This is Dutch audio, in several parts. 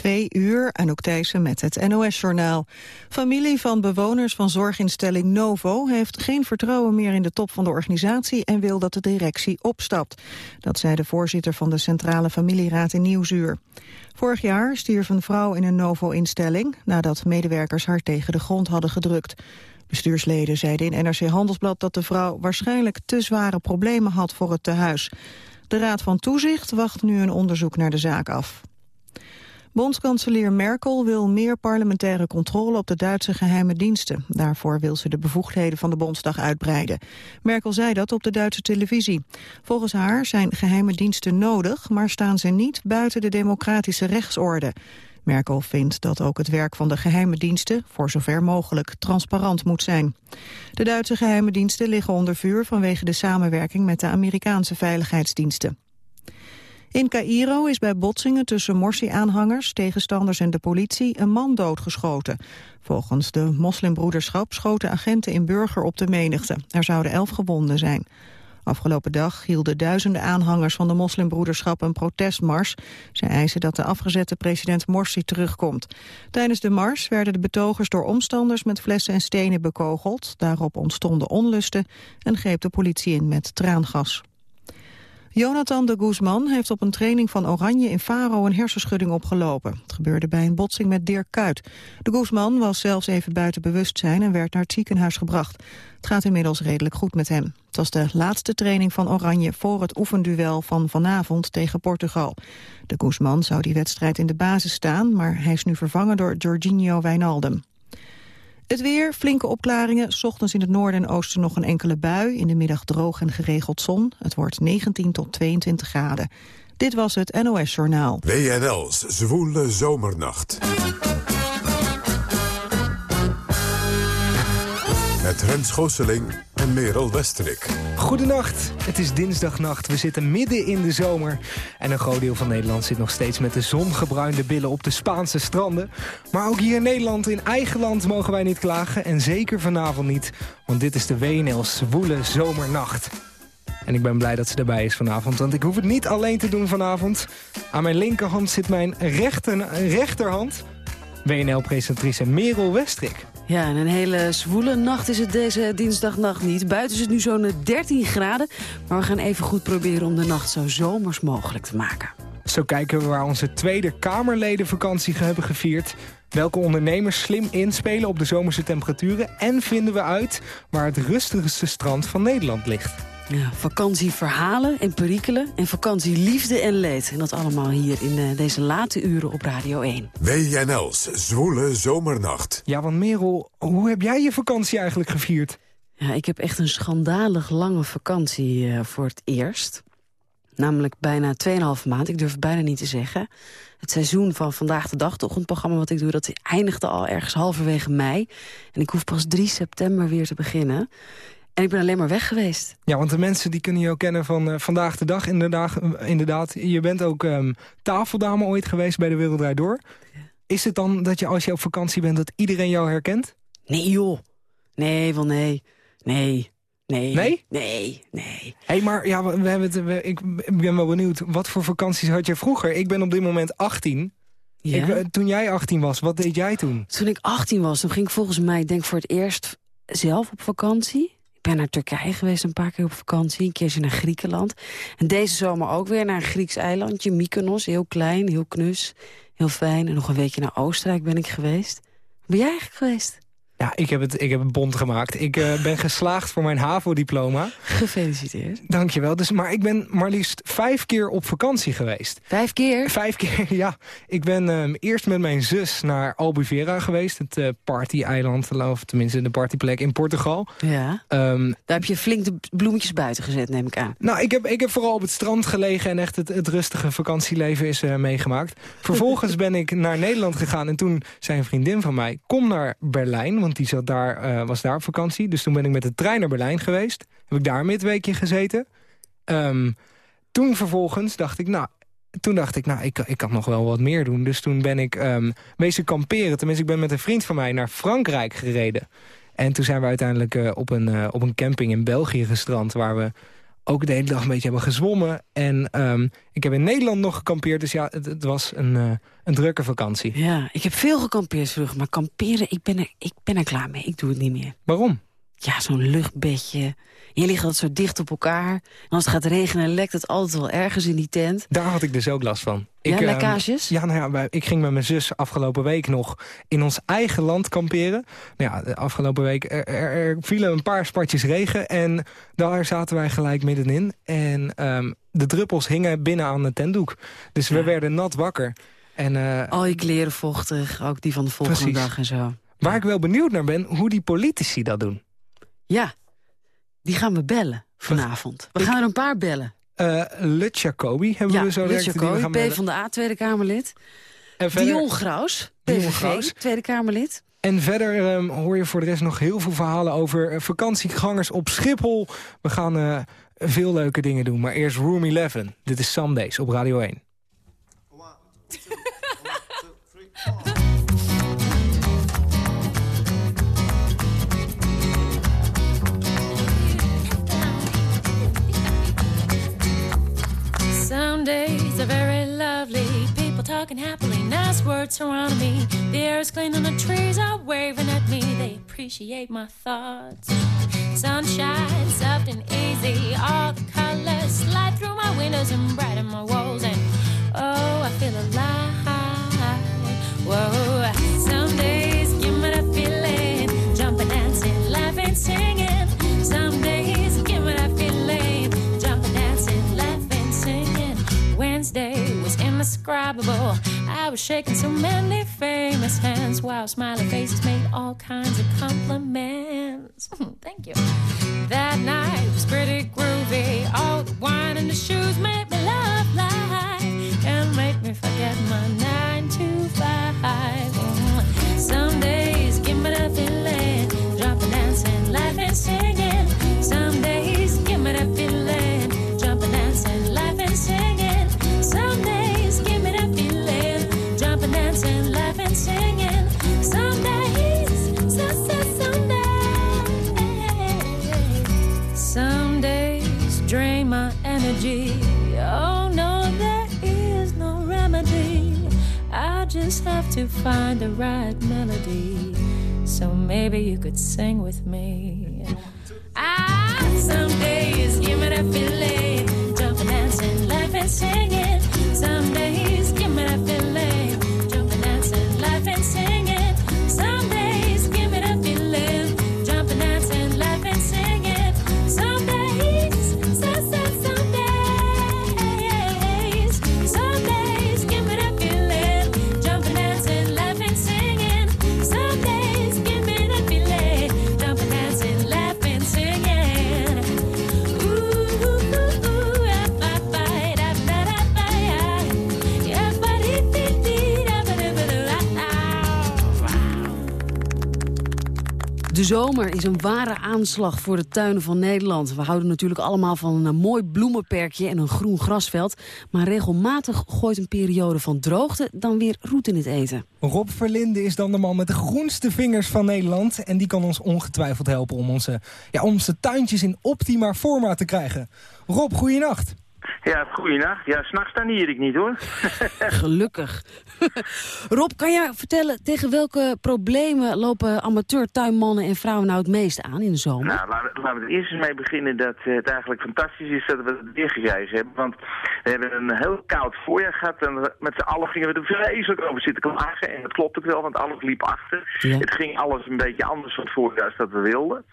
twee uur, Anouk Thijssen met het NOS-journaal. Familie van bewoners van zorginstelling Novo heeft geen vertrouwen meer in de top van de organisatie en wil dat de directie opstapt. Dat zei de voorzitter van de Centrale Familieraad in Nieuwsuur. Vorig jaar stierf een vrouw in een Novo-instelling nadat medewerkers haar tegen de grond hadden gedrukt. Bestuursleden zeiden in NRC Handelsblad dat de vrouw waarschijnlijk te zware problemen had voor het tehuis. De Raad van Toezicht wacht nu een onderzoek naar de zaak af. Bondskanselier Merkel wil meer parlementaire controle op de Duitse geheime diensten. Daarvoor wil ze de bevoegdheden van de Bondsdag uitbreiden. Merkel zei dat op de Duitse televisie. Volgens haar zijn geheime diensten nodig, maar staan ze niet buiten de democratische rechtsorde. Merkel vindt dat ook het werk van de geheime diensten, voor zover mogelijk, transparant moet zijn. De Duitse geheime diensten liggen onder vuur vanwege de samenwerking met de Amerikaanse veiligheidsdiensten. In Cairo is bij botsingen tussen Morsi-aanhangers, tegenstanders en de politie een man doodgeschoten. Volgens de moslimbroederschap schoten agenten in burger op de menigte. Er zouden elf gewonden zijn. Afgelopen dag hielden duizenden aanhangers van de moslimbroederschap een protestmars. Ze eisen dat de afgezette president Morsi terugkomt. Tijdens de mars werden de betogers door omstanders met flessen en stenen bekogeld. Daarop ontstonden onlusten en greep de politie in met traangas. Jonathan de Guzman heeft op een training van Oranje in Faro een hersenschudding opgelopen. Het gebeurde bij een botsing met Dirk Kuyt. De Guzman was zelfs even buiten bewustzijn en werd naar het ziekenhuis gebracht. Het gaat inmiddels redelijk goed met hem. Het was de laatste training van Oranje voor het oefenduel van vanavond tegen Portugal. De Guzman zou die wedstrijd in de basis staan, maar hij is nu vervangen door Jorginho Wijnaldum. Het weer, flinke opklaringen. Ochtends in het noorden en oosten nog een enkele bui. In de middag droog en geregeld zon. Het wordt 19 tot 22 graden. Dit was het NOS Journaal. WNL's Zwoele Zomernacht. Met Rens Gooseling en Merel Westerik. Goedenacht, het is dinsdagnacht. We zitten midden in de zomer. En een groot deel van Nederland zit nog steeds met de zongebruinde billen op de Spaanse stranden. Maar ook hier in Nederland, in eigen land, mogen wij niet klagen. En zeker vanavond niet, want dit is de WNL's zwoele zomernacht. En ik ben blij dat ze erbij is vanavond, want ik hoef het niet alleen te doen vanavond. Aan mijn linkerhand zit mijn rechter, rechterhand, WNL-presentatrice Merel Westrik. Ja, en een hele zwoele nacht is het deze dinsdagnacht niet. Buiten is het nu zo'n 13 graden. Maar we gaan even goed proberen om de nacht zo zomers mogelijk te maken. Zo kijken we waar onze Tweede Kamerleden vakantie hebben gevierd. Welke ondernemers slim inspelen op de zomerse temperaturen. En vinden we uit waar het rustigste strand van Nederland ligt. Ja, vakantieverhalen en perikelen en vakantieliefde en leed. En dat allemaal hier in uh, deze late uren op Radio 1. WNL's Zwoele Zomernacht. Ja, want Merel, hoe heb jij je vakantie eigenlijk gevierd? Ja, ik heb echt een schandalig lange vakantie uh, voor het eerst. Namelijk bijna 2,5 maand. Ik durf het bijna niet te zeggen. Het seizoen van Vandaag de Dag, toch een programma wat ik doe... dat eindigde al ergens halverwege mei. En ik hoef pas 3 september weer te beginnen. En ik ben alleen maar weg geweest. Ja, want de mensen die kunnen je ook kennen van uh, Vandaag de Dag. Inderdaad, inderdaad. Je bent ook um, tafeldame ooit geweest bij de Wereld Door. Is het dan dat je als je op vakantie bent dat iedereen jou herkent? Nee joh. Nee, wel nee. Nee. Nee? Nee? Nee, nee. hey, maar ja, we hebben het, we, ik ben wel benieuwd. Wat voor vakanties had je vroeger? Ik ben op dit moment 18. Ja? Ik, eh, toen jij 18 was, wat deed jij toen? Toen ik 18 was, toen ging ik volgens mij, denk voor het eerst zelf op vakantie. Ik ben naar Turkije geweest een paar keer op vakantie. Een keertje naar Griekenland. En deze zomer ook weer naar een Grieks eilandje. Mykonos, heel klein, heel knus, heel fijn. En nog een weekje naar Oostenrijk ben ik geweest. Ben jij eigenlijk geweest? Ja, ik heb het, ik heb het bond gemaakt. Ik uh, ben geslaagd voor mijn HAVO-diploma. Gefeliciteerd. Dankjewel. Dus, maar ik ben maar liefst vijf keer op vakantie geweest. Vijf keer? Vijf keer, ja. Ik ben um, eerst met mijn zus naar Albufeira geweest. Het uh, party-eiland, of tenminste de partyplek in Portugal. Ja. Um, Daar heb je flink de bloemetjes buiten gezet, neem ik aan. Nou, ik heb, ik heb vooral op het strand gelegen... en echt het, het rustige vakantieleven is uh, meegemaakt. Vervolgens ben ik naar Nederland gegaan... en toen zei een vriendin van mij... kom naar Berlijn, want die zat daar, uh, was daar op vakantie. Dus toen ben ik met de trein naar Berlijn geweest. Heb ik daar een midweekje gezeten. Um, toen vervolgens dacht ik, nou, toen dacht ik, nou, ik, ik kan nog wel wat meer doen. Dus toen ben ik um, wezen kamperen. Tenminste, ik ben met een vriend van mij naar Frankrijk gereden. En toen zijn we uiteindelijk uh, op, een, uh, op een camping in België gestrand... waar we ook de hele dag een beetje hebben gezwommen. En ehm, ik heb in Nederland nog gekampeerd, dus ja, het, het was een, uh, een drukke vakantie. Ja, ik heb veel gekampeerd vroeger, maar kamperen, ik ben, er, ik ben er klaar mee. Ik doe het niet meer. Waarom? Ja, zo'n luchtbedje. Je ligt altijd zo dicht op elkaar. En als het gaat regenen, lekt het altijd wel ergens in die tent. Daar had ik dus ook last van. Ja, ik, lekkages? ja, nou ja, ik ging met mijn zus afgelopen week nog in ons eigen land kamperen. Nou ja, de afgelopen week er, er, vielen een paar spatjes regen en daar zaten wij gelijk middenin. En um, de druppels hingen binnen aan de tentdoek. Dus we werden nat wakker. En, uh, Al je kleren vochtig, ook die van de volgende Precies. dag en zo. Waar ik wel benieuwd naar ben, hoe die politici dat doen. Ja, die gaan we bellen vanavond. We gaan er een paar bellen. Uh, Lut Jacobi hebben Ja, we zo we Jacobi, P bellen. van de A, Tweede Kamerlid. En verder, Dion Graus, PVV. Tweede Kamerlid. en verder ehm, hoor je voor de rest nog heel veel verhalen over eh, vakantiegangers op Schiphol. We gaan eh, veel leuke dingen doen, maar eerst Room 11. Dit is Sundays op Radio 1. Some days are very lovely. People talking happily. Nice words surround me. The air is clean and the trees are waving at me. They appreciate my thoughts. Sunshine, soft and easy. All the colors slide through my windows and brighten my walls. And oh, I feel alive. Whoa. Some days give me that feeling. Jumping, dancing, laughing, singing. Some days indescribable. I was shaking so many famous hands while smiling faces made all kinds of compliments. Thank you. That night was pretty groovy. All the wine and the shoes made me love life and make me forget my nine to five. Mm. Some days give me that feeling, jumping, dancing, laughing, singing. Some days just have to find the right melody. So maybe you could sing with me. Ah, some days give me that feeling, jumping, dancing, laughing, singing. Some days zomer is een ware aanslag voor de tuinen van Nederland. We houden natuurlijk allemaal van een mooi bloemenperkje en een groen grasveld. Maar regelmatig gooit een periode van droogte dan weer roet in het eten. Rob Verlinde is dan de man met de groenste vingers van Nederland. En die kan ons ongetwijfeld helpen om onze, ja, onze tuintjes in optima forma te krijgen. Rob, goeienacht. Ja, goeienacht. Ja, s'nachts dan hier ik niet hoor. Gelukkig. Rob, kan jij vertellen tegen welke problemen lopen amateur-tuinmannen en vrouwen nou het meest aan in de zomer? Nou, laten, we- laten we er eerst eens mee beginnen dat eh, het eigenlijk fantastisch is dat we het weer hebben. Want we hebben een heel koud voorjaar gehad en met z'n allen gingen we er vreselijk over zitten klagen. En dat klopt ook wel, want alles liep achter. Ja. Het ging alles een beetje anders van het voorjaar als dat we wilden.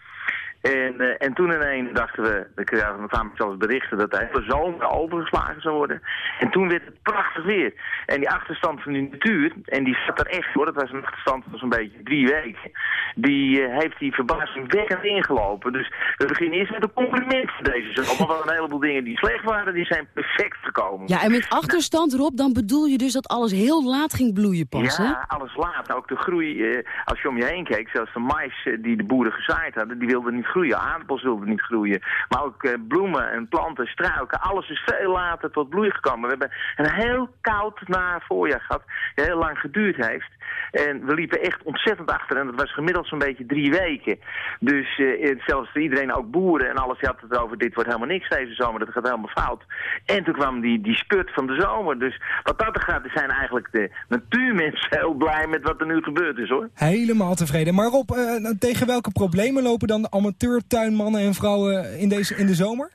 En, eh, en toen ineens dachten we, we kwamen zelfs berichten dat de hele zomer overgeslagen zou worden. En toen werd het prachtig weer. En die achterstand van die natuur, en die zat er echt hoor, dat was een achterstand van zo'n beetje drie weken, die eh, heeft die verbazingwekkend ingelopen. Dus we beginnen eerst met een compliment voor deze zomer, want een heleboel dingen die slecht waren, die zijn perfect gekomen. Ja, en met achterstand, Rob, dan bedoel je dus dat alles heel laat ging bloeien pas, hè? Ja, alles laat. Ook de groei, eh, als je om je heen keek, zelfs de mais die de boeren gezaaid hadden, die wilden niet groeien. Groeien. Aardappels wilden niet groeien. Maar ook eh, bloemen en planten, struiken, alles is veel later tot bloei gekomen. We hebben een heel koud na voorjaar gehad, die heel lang geduurd heeft. En we liepen echt ontzettend achter en dat was gemiddeld zo'n beetje drie weken. Dus eh, zelfs iedereen, ook boeren en alles, die had het over dit wordt helemaal niks deze zomer, dat gaat helemaal fout. En toen kwam die, die spurt van de zomer. Dus wat dat er gaat, zijn eigenlijk de natuurmensen heel blij met wat er nu gebeurd is hoor. Helemaal tevreden. Maar Rob, eh, tegen welke problemen lopen dan de amateurtuinmannen en vrouwen in, deze, in de zomer?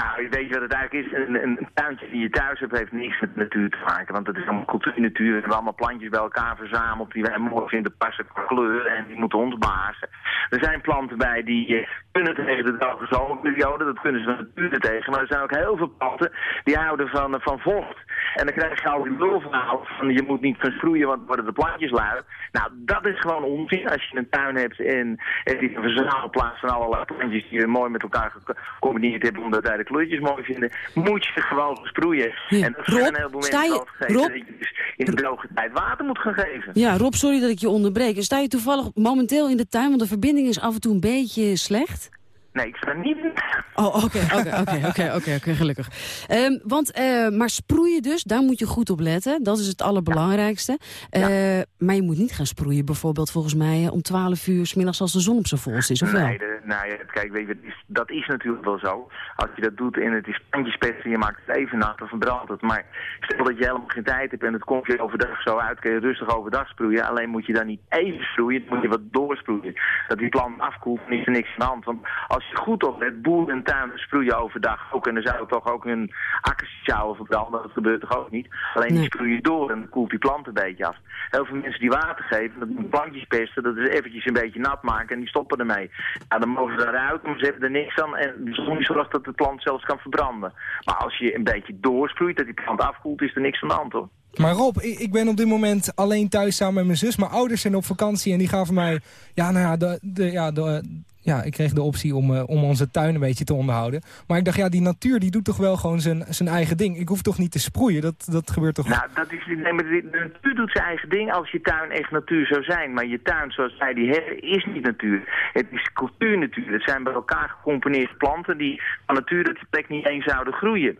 Nou, je weet wat het eigenlijk is. Een, een, tuintje die je thuis hebt heeft niks met natuur te maken. Want het is allemaal cultuurnatuur. We hebben allemaal plantjes bij elkaar verzameld die wij mooi vinden passen qua kleur. En die moeten ons bazen. Er zijn planten bij die eh, kunnen tegen de droge zomerperiode. Dat kunnen ze van natuur tegen. Maar er zijn ook heel veel planten die houden van, van vocht. En dan krijg je al die lulverhaal van je moet niet gaan want worden de plantjes lui. Nou, dat is gewoon onzin. Als je een tuin hebt en, en die verzamelplaats van allerlei plantjes die je mooi met elkaar gecombineerd hebben omdat wij de kleurtjes mooi vinden, moet je gewoon sproeien. En dat zijn een heleboel mensen je, Rob, dat je dus in de droge tijd water moet gaan geven. Ja, Rob, sorry dat ik je onderbreek. Sta je toevallig momenteel in de tuin, want de verbinding is af en toe een beetje slecht? Nee, ik sta niet in Oh, oké, oké, oké, oké, oké, gelukkig. Ehm, want, eh, maar sproeien dus, daar moet je goed op letten. Dat is het allerbelangrijkste. Eh, Maar je moet niet gaan sproeien bijvoorbeeld volgens mij om 12 uur... s middags als de zon op zijn volst is, of wel? Nee, de, nou ja, kijk, weet je, dat is, dat is natuurlijk wel zo. Als je dat doet en het is pandjespesten en je maakt het even nat, dan verbrandt het. Maar stel dat je helemaal geen tijd hebt en het komt je overdag zo uit, kun je rustig overdag sproeien. Alleen moet je dan niet even sproeien, dan moet je wat doorsproeien. Dat die plant afkoelt, dan is er niks aan de hand. Want als je goed oplet, boer en tuin sproeien overdag ook. En dan zou toch ook hun akkers zouden verbranden. Dat gebeurt toch ook niet. Alleen die Nee. sproei je door en dan koelt die plant een beetje af. Heel veel mensen die water geven, dat doen plantjes pesten, dat is eventjes een beetje nat maken en die stoppen ermee. Nou, dan mogen ze eruit, maar ze hebben er niks aan en de zon zorgt dat de plant zelfs kan verbranden. Maar als je een beetje doorsproeit, dat die plant afkoelt, is er niks aan de hand hoor. Maar Rob, ik, ik ben op dit moment alleen thuis samen met mijn zus. Mijn ouders zijn op vakantie en die gaven mij... Ja, nou ja, de, de, ja, de, ja ik kreeg de optie om, eh, om onze tuin een beetje te onderhouden. Maar ik dacht, ja, die natuur die doet toch wel gewoon zijn, zijn eigen ding. Ik hoef toch niet te sproeien, dat, dat gebeurt toch... Nou, dat is, nee, maar de, natuur doet zijn eigen ding als je tuin echt natuur zou zijn. Maar je tuin, zoals wij die hebben, is niet natuur. Het is cultuurnatuur. Het zijn bij elkaar gecomponeerde planten die van natuur die plek niet eens zouden groeien.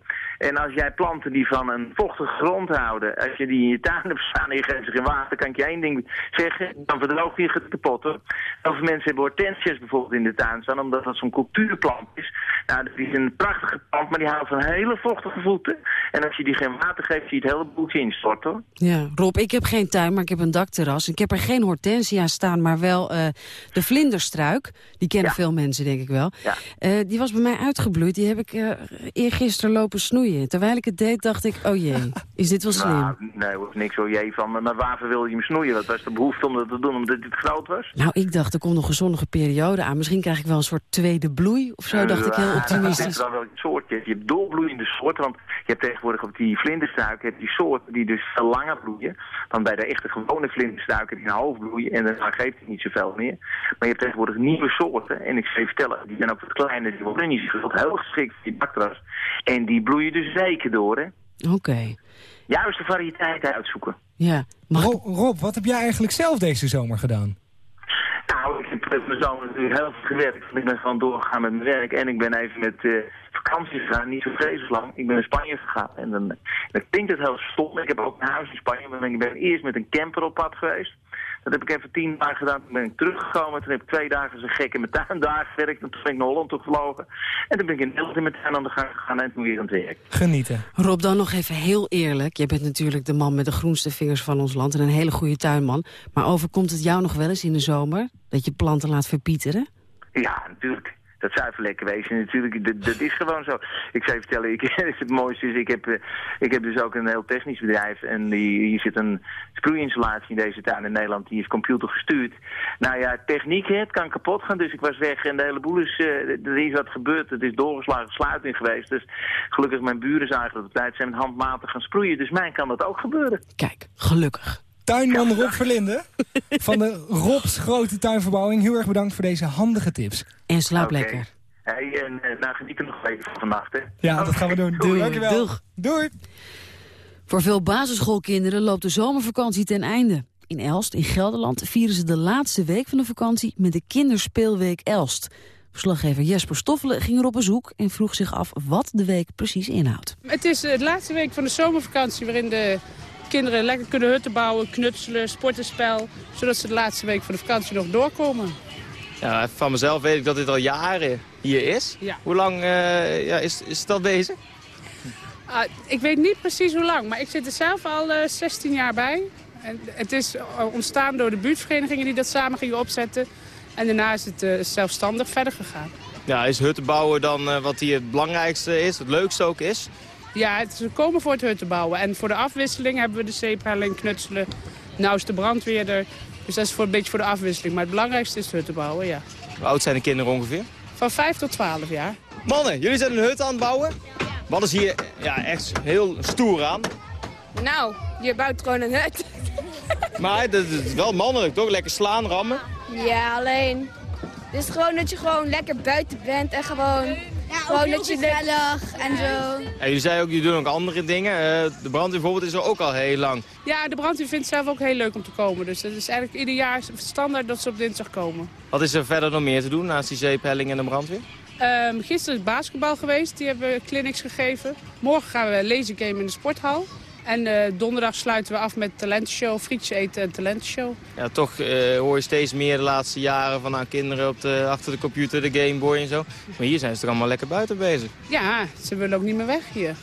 En als jij planten die van een vochtige grond houden, als je die in je tuin hebt staan en je geeft ze geen water, kan ik je één ding zeggen, dan verdroogt die het kapot hoor. Heel veel mensen hebben hortensias bijvoorbeeld in de tuin staan, omdat dat zo'n cultuurplant is. Nou, dat is een prachtige plant, maar die houdt van hele vochtige voeten. En als je die geen water geeft, zie je het hele boeltje instorten hoor. Ja, Rob, ik heb geen tuin, maar ik heb een dakterras. Ik heb er geen hortensia staan, maar wel eh, de vlinderstruik. Die kennen Ja. veel mensen, denk ik wel. Ja. Eh, die was bij mij uitgebloeid. Die heb ik eh eergisteren lopen snoeien. Terwijl ik het deed, dacht ik, oh jee, is dit wel slim? Nou, nee, er was niks zo jee van. Maar waarvoor wilde je hem snoeien? Wat was de behoefte om dat te doen? Omdat het groot was? Nou, ik dacht, er komt nog een zonnige periode aan. Misschien krijg ik wel een soort tweede bloei. Of zo, dacht ik heel Ja, Dat is optimistisch. wel een soortje. Je hebt doorbloeiende soorten, want je hebt tegenwoordig op die vlinderstruiken heb je die soorten die dus veel langer bloeien dan bij de echte gewone vlinderstruiken die een half bloeien en dan geeft het niet zoveel meer. Maar je hebt tegenwoordig nieuwe soorten en ik zou je vertellen, die zijn ook wat kleiner, die worden niet zo heel geschikt voor die baktras. En die bloeien dus weken door, hè. Oké, Juist de variëteiten uitzoeken. ja. Mag Rob, wat heb jij eigenlijk zelf deze zomer gedaan? Nou, ik heb met mijn zoon natuurlijk heel veel gewerkt. Ik ben gewoon doorgegaan met mijn werk. En ik ben even met eh, vakantie gegaan, niet zo vreselijk lang. Ik ben naar Spanje gegaan. En dan, dan klinkt het heel stom. Ik heb ook een huis in Spanje. Maar ik ben eerst met een camper op pad geweest. Dat heb ik even tien dagen gedaan. Toen ben ik teruggekomen. Toen heb ik twee dagen mijn tuin daar gewerkt. En toen ben ik naar Holland toe gevlogen. En toen ben ik in Nederland in mijn tuin aan de gang gegaan. En toen weer aan het werk. Genieten. Rob, dan nog even heel eerlijk. Jij bent natuurlijk de man met de groenste vingers van ons land... en een hele goede tuinman. Maar overkomt het jou nog wel eens in de zomer... dat je planten laat verpieteren? Ja, natuurlijk. Dat zuiver lekker wezen. Natuurlijk, dat, is gewoon zo. Ik zou je vertellen, ik, het mooiste is, ik heb, eh, ik heb dus ook een heel technisch bedrijf. En die, hier zit een sproeiinstallatie in deze tuin in Nederland. Die is computer gestuurd. Nou ja, techniek, het kan kapot gaan. Dus ik was weg en de hele boel is, eh, er is wat gebeurd. Het is doorgeslagen sluiting geweest. Dus gelukkig mijn buren zagen dat op tijd zijn handmatig gaan sproeien. Dus mij kan dat ook gebeuren. Kijk, gelukkig. Tuinman Rob Verlinde van de Robs Grote Tuinverbouwing. Heel erg bedankt voor deze handige tips. En slaap lekker. Hey, en uh, nou geniet er nog even van vannacht, hè. Ja, dat gaan we doen. Doei. Dankjewel. Doeg. Doei. Voor veel basisschoolkinderen loopt de zomervakantie ten einde. In Elst, in Gelderland, vieren ze de laatste week van de vakantie met de Kinderspeelweek Elst. Verslaggever Jesper Stoffelen ging er op bezoek en vroeg zich af wat de week precies inhoudt. Het is eh, de laatste week van de zomervakantie waarin de kinderen lekker kunnen hutten bouwen, knutselen, sporten, spel. Zodat ze de laatste week van de vakantie nog doorkomen. Ja, van mezelf weet ik dat dit al jaren hier is. Ja. Hoe lang eh, ja, is, is het al bezig? Ah, ik weet niet precies hoe lang, maar ik zit er zelf al eh, 16 jaar bij. En het is eh, ontstaan door de buurtverenigingen die dat samen gingen opzetten. En daarna is het eh, zelfstandig verder gegaan. Ja, is hutten bouwen dan eh, wat hier het belangrijkste is, het leukste ook is? Ja, het, ze komen voor het hutten bouwen. En voor de afwisseling hebben we de zeephelling, knutselen. Nou is de brandweer er. Dus dat is voor, een beetje voor de afwisseling. Maar het belangrijkste is het hutten bouwen, ja. Hoe oud zijn de kinderen ongeveer? Van 5 tot 12 jaar. Mannen, jullie zijn een hut aan het bouwen? Wat is hier ja, echt heel stoer aan? Nou, je bouwt gewoon een hut. Maar dat is wel mannelijk, toch? Lekker slaan, rammen. Ja, alleen... Het is gewoon dat je gewoon lekker buiten bent en gewoon... gewoon dat je gezellig en zo. En jullie zeiden ook, jullie doen ook andere dingen. Eh, de brandweer bijvoorbeeld is er ook al heel lang. Ja, de brandweer vindt het zelf ook heel leuk om te komen. Dus het is eigenlijk ieder jaar standaard dat ze op dinsdag komen. Wat is er verder nog meer te doen naast die zeephelling en de brandweer? Ehm, gisteren is basketbal geweest. Die hebben we clinics gegeven. Morgen gaan we laser game in de sporthal. En eh, donderdag sluiten we af met talentenshow, frietjes eten en talentenshow. Ja, toch eh, hoor je steeds meer de laatste jaren van nou, kinderen op de, achter de computer, de Game Boy en zo. Maar hier zijn ze toch allemaal lekker buiten bezig. Ja, ze willen ook niet meer weg hier.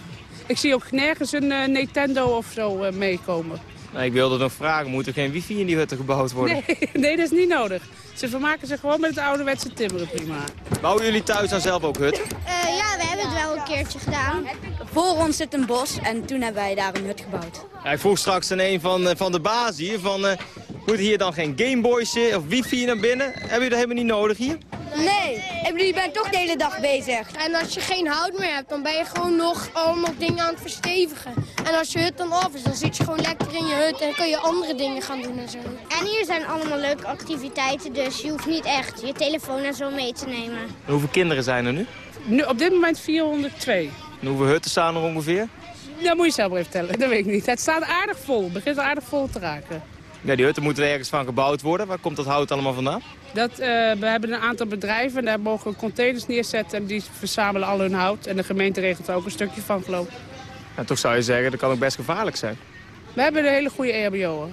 Ik zie ook nergens een eh, Nintendo of zo meekomen. Nou, ik wilde nog vragen, moet er geen wifi in die hutten gebouwd worden? Nee, nee, dat is niet nodig. Ze vermaken zich gewoon met het ouderwetse timmeren prima. Bouwen jullie thuis dan zelf ook hutten? ja, we hebben het wel een keertje gedaan. Voor ons zit een bos en toen hebben wij daar een hut gebouwd. Ja, ik vroeg straks aan een van, eh, van de baas hier, van, eh, moet hier dan geen Gameboys eh, of wifi naar binnen? Hebben jullie dat helemaal niet nodig hier? Nee, ik bedoel, je bent toch de hele dag bezig. En als je geen hout meer hebt, dan ben je gewoon nog allemaal dingen aan het verstevigen. En als je hut dan af is, dan zit je gewoon lekker in je hut en kun je andere dingen gaan doen en zo. En hier zijn allemaal leuke activiteiten, dus je hoeft niet echt je telefoon en zo mee te nemen. En hoeveel kinderen zijn er nu? Nu, op dit moment 402. En hoeveel hutten staan er ongeveer? Dat moet je zelf maar even tellen, dat weet ik niet. Het staat aardig vol, het begint aardig vol te raken. Ja, die hutten moeten er ergens van gebouwd worden. Waar komt dat hout allemaal vandaan? Dat, eh, we hebben een aantal bedrijven en daar mogen containers neerzetten en die verzamelen al hun hout. En de gemeente regelt er ook een stukje van, geloof ik. En toch zou je zeggen, dat kan ook best gevaarlijk zijn. We hebben een hele goede EHBO'er.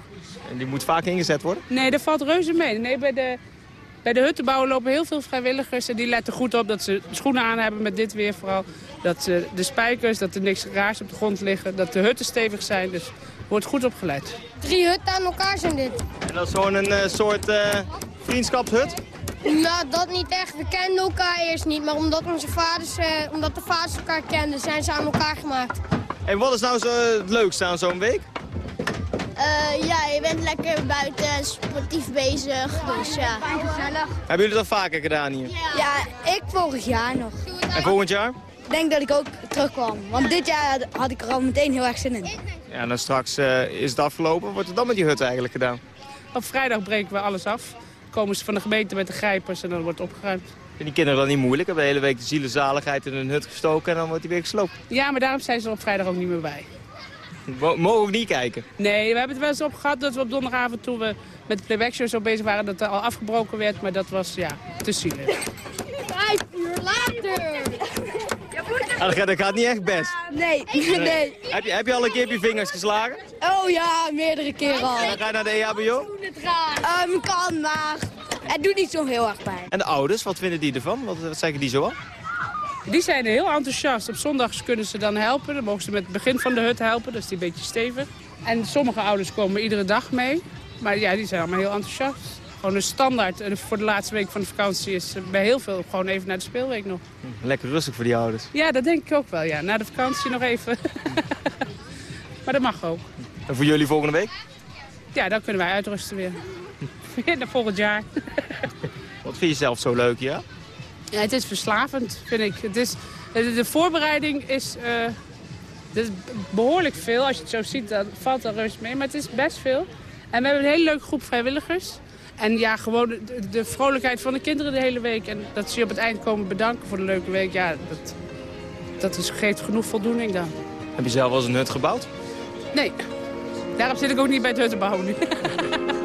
En die moet vaak ingezet worden? Nee, dat valt reuze mee. Nee, bij de, bij de huttenbouwen lopen heel veel vrijwilligers en die letten goed op dat ze schoenen aan hebben met dit weer vooral. Dat ze de spijkers, dat er niks raars op de grond liggen, dat de hutten stevig zijn. Dus wordt goed opgelet. Drie hutten aan elkaar zijn dit. En dat is gewoon een eh, soort eh, vriendschapshut? Nou, dat niet echt. We kenden elkaar eerst niet, maar omdat onze vaders, eh, omdat de vaders elkaar kenden, zijn ze aan elkaar gemaakt. En wat is nou zo het leukste aan zo'n week? ja, je bent lekker buiten sportief bezig, dus ja. Hebben jullie dat vaker gedaan hier? Ja, ik vorig jaar nog. En volgend jaar? Ik denk dat ik ook terugkwam, want dit jaar had ik er al meteen heel erg zin in. Ja, en dan straks eh, is het afgelopen. Wat wordt er dan met die hut eigenlijk gedaan? Op vrijdag breken we alles af. Komen ze van de gemeente met de grijpers en dan wordt het opgeruimd. En die kinderen dan niet moeilijk? Hebben de hele week de zielenzaligheid in een hut gestoken en dan wordt die weer gesloopt. Ja, maar daarom zijn ze er op vrijdag ook niet meer bij. Mo- Mogen ook niet kijken. Nee, we hebben het wel eens op gehad dat we op donderdagavond toen we met de playback show zo bezig waren dat er al afgebroken werd. Maar dat was ja, te zielig. Vijf uur later! Dat, gaat, dat gaat niet echt best. Nee, nee. Heb je, heb je al een keer op je vingers geslagen? Oh ja, meerdere keren al. En dan ga je naar de E EHBO? Ehm, kan, maar het doet niet zo heel erg pijn. En de ouders, wat vinden die ervan? Wat, wat zeggen die zo al? Die zijn heel enthousiast. Op zondags kunnen ze dan helpen. Dan mogen ze met het begin van de hut helpen, dat is die een beetje stevig. En sommige ouders komen iedere dag mee. Maar ja, die zijn allemaal heel enthousiast. Gewoon een standaard En voor de laatste week van de vakantie is eh, bij heel veel gewoon even naar de speelweek nog. Lekker rustig voor die ouders. Ja, dat denk ik ook wel. Ja. Na de vakantie nog even. maar dat mag ook. En voor jullie volgende week? Ja, dan kunnen wij uitrusten weer. Weer naar volgend jaar. Wat vind je zelf zo leuk, ja? Ja, het is verslavend, vind ik. Het is, de, voorbereiding is, eh, is behoorlijk veel. Als je het zo ziet, dan valt er rust mee. Maar het is best veel. En we hebben een hele leuke groep vrijwilligers. En ja, gewoon de, de vrolijkheid van de kinderen de hele week. En dat ze je op het eind komen bedanken voor de leuke week. Ja, dat, dat is, geeft genoeg voldoening dan. Heb je zelf wel eens een hut gebouwd? Nee, daarom zit ik ook niet bij het huttenbouwen nu.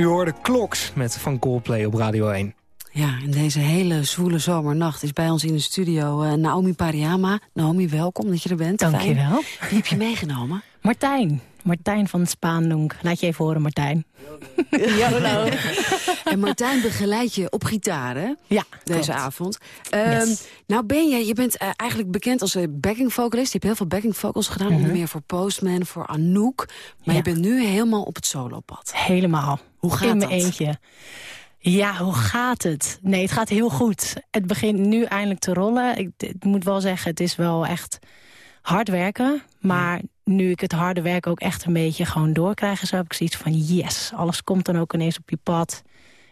U hoorde Kloks met Van Coldplay op Radio 1. Ja, in deze hele zwoele zomernacht is bij ons in de studio eh, Naomi Pariama. Naomi, welkom dat je er bent. Dank je wel. Wie heb je meegenomen? Martijn. Martijn van Spaandonk. Laat je even horen, Martijn. Ja, hallo. En Martijn begeleidt je op gitaar, hè? Ja, Deze klopt. avond. Ehm, Yes. Nou ben je, je bent eh, eigenlijk bekend als een backing vocalist. Je hebt heel veel backing vocals gedaan. Mhm. Onder meer voor Postman, voor Anouk. Maar je bent nu helemaal op het solopad. Helemaal. Hoe gaat In mijn dat? eentje. Ja, hoe gaat het? Nee, het gaat heel goed. Het begint nu eindelijk te rollen. Ik, ik moet wel zeggen, het is wel echt hard werken. Maar nu ik het harde werk ook echt een beetje gewoon doorkrijg... zo heb ik zoiets van yes, alles komt dan ook ineens op je pad.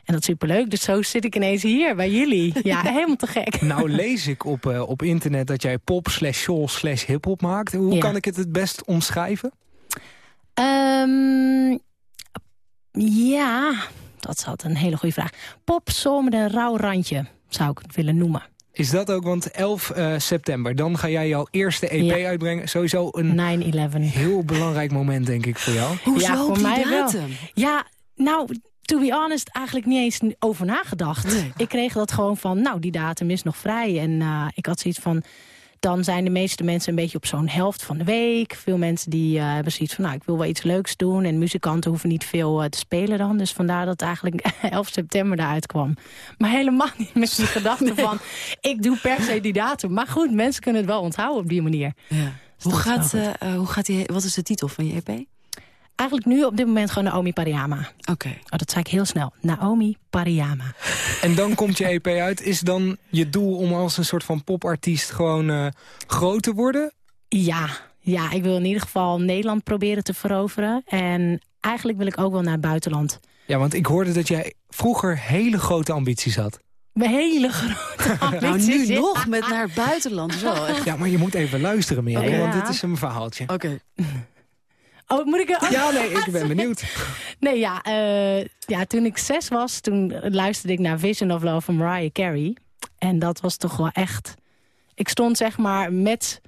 En dat is superleuk. Dus zo zit ik ineens hier bij jullie. Ja, helemaal te gek. Nou lees ik op, eh, op internet dat jij pop slash soul slash hiphop maakt. Hoe Ja. kan ik het het best omschrijven? Ehm, ja, dat is altijd een hele goede vraag. Pop, soul met een rauw randje, zou ik het willen noemen. Is dat ook, want 11 eh, september, dan ga jij jouw eerste EP Ja. uitbrengen. Sowieso een 9-11. heel belangrijk moment, denk ik, voor jou. Hoezo ja, voor mij wel. datum? Ja, nou, to be honest, eigenlijk niet eens over nagedacht. Nee. Ik kreeg dat gewoon van, nou, die datum is nog vrij. En eh, ik had zoiets van, dan zijn de meeste mensen een beetje op zo'n helft van de week. Veel mensen die eh, hebben zoiets van, nou, ik wil wel iets leuks doen. En muzikanten hoeven niet veel eh, te spelen dan. Dus vandaar dat eigenlijk 11 september eruit kwam. Maar helemaal niet met die gedachte van, ik doe per se die datum. Maar goed, mensen kunnen het wel onthouden op die manier. Ja. Dus Hoe gaat, eh, hoe gaat die, wat is de titel van je EP? Eigenlijk nu op dit moment gewoon Naomi Pariyama. Oké. Oh, dat zei ik heel snel. Naomi Pariyama. En dan komt je EP uit. Is dan je doel om als een soort van popartiest gewoon eh, groot te worden? Ja, ja, ik wil in ieder geval Nederland proberen te veroveren. En eigenlijk wil ik ook wel naar het buitenland. Ja, want ik hoorde dat jij vroeger hele grote ambities had. Mijn hele grote Nou, ambities. nu nog met naar het buitenland. is wel echt. Ja, maar je moet even luisteren meer, want dit is een verhaaltje. Oké. Oh, moet ik... oh. Ja, nee, ik ben benieuwd. Nee, ja, eh, ja, toen ik zes was, toen luisterde ik naar Vision of Love van Mariah Carey. En dat was toch wel echt... Ik stond zeg maar met...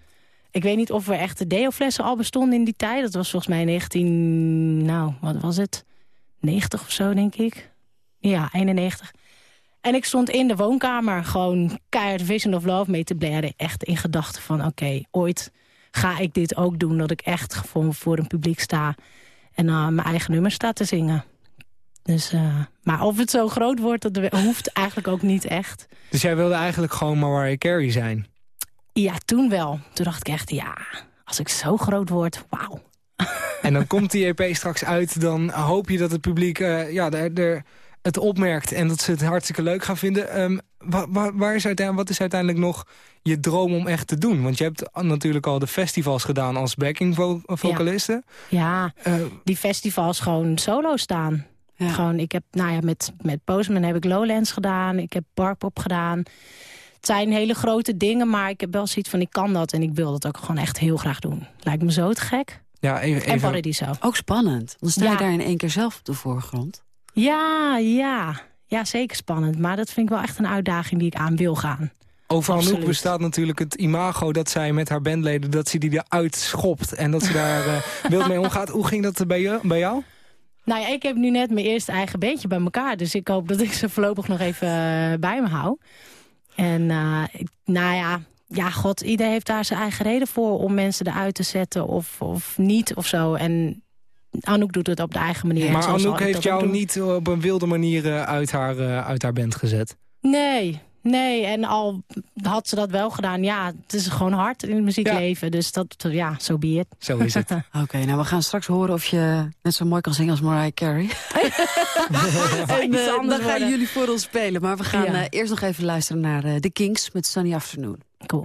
Ik weet niet of er echt de Deo-flessen al bestonden in die tijd. Dat was volgens mij 19... Nou, wat was het? 90 of zo, denk ik. Ja, 91. En ik stond in de woonkamer gewoon keihard Vision of Love mee te blaren. Echt in gedachten van, oké, ooit ga ik dit ook doen. Dat ik echt gewoon voor een publiek sta en uh, mijn eigen nummers sta te zingen. Dus, uh, maar of het zo groot wordt, dat hoeft eigenlijk ook niet echt. Dus jij wilde eigenlijk gewoon Mariah Carey zijn? Ja, toen wel. Toen dacht ik echt, ja, als ik zo groot word, wauw. En dan komt die EP straks uit, dan hoop je dat het publiek uh, ja, er, er het opmerkt... en dat ze het hartstikke leuk gaan vinden. Um, waar, waar, waar is uiteindelijk, wat is uiteindelijk nog je droom om echt te doen? Want je hebt natuurlijk al de festivals gedaan als backing vo vocaliste. Ja, ja uh, die festivals gewoon solo staan. Ja. Gewoon, ik heb, nou ja, met, met Postman heb ik Lowlands gedaan. Ik heb Barpop gedaan. Het zijn hele grote dingen, maar ik heb wel zoiets van... ik kan dat en ik wil dat ook gewoon echt heel graag doen. Lijkt me zo te gek. Ja, even, even... En Paradiso. Ook spannend. Dan sta je ja. daar in één keer zelf op de voorgrond. Ja, ja. Ja, zeker spannend. Maar dat vind ik wel echt een uitdaging die ik aan wil gaan. Over Anouk bestaat natuurlijk het imago dat zij met haar bandleden... dat ze die eruit schopt en dat ze daar uh, wild mee omgaat. Hoe ging dat bij, je, bij jou? Nou ja, ik heb nu net mijn eerste eigen beentje bij elkaar. Dus ik hoop dat ik ze voorlopig nog even uh, bij me hou. En uh, ik, nou ja, ja, god, iedereen heeft daar zijn eigen reden voor... om mensen eruit te zetten of, of niet of zo. En Anouk doet het op de eigen manier. Maar Anouk heeft jou niet op een wilde manier uh, uit, haar, uh, uit haar band gezet? Nee, nee. En al had ze dat wel gedaan, ja, het is gewoon hard in het muziekleven. Ja. Dus dat, ja, zo so be it. Zo is het. Oké, okay, nou we gaan straks horen of je net zo mooi kan zingen als Mariah Carey. en uh, dan gaan jullie voor ons spelen. Maar we gaan ja. eerst nog even luisteren naar The Kings met Sunny Afternoon. Cool.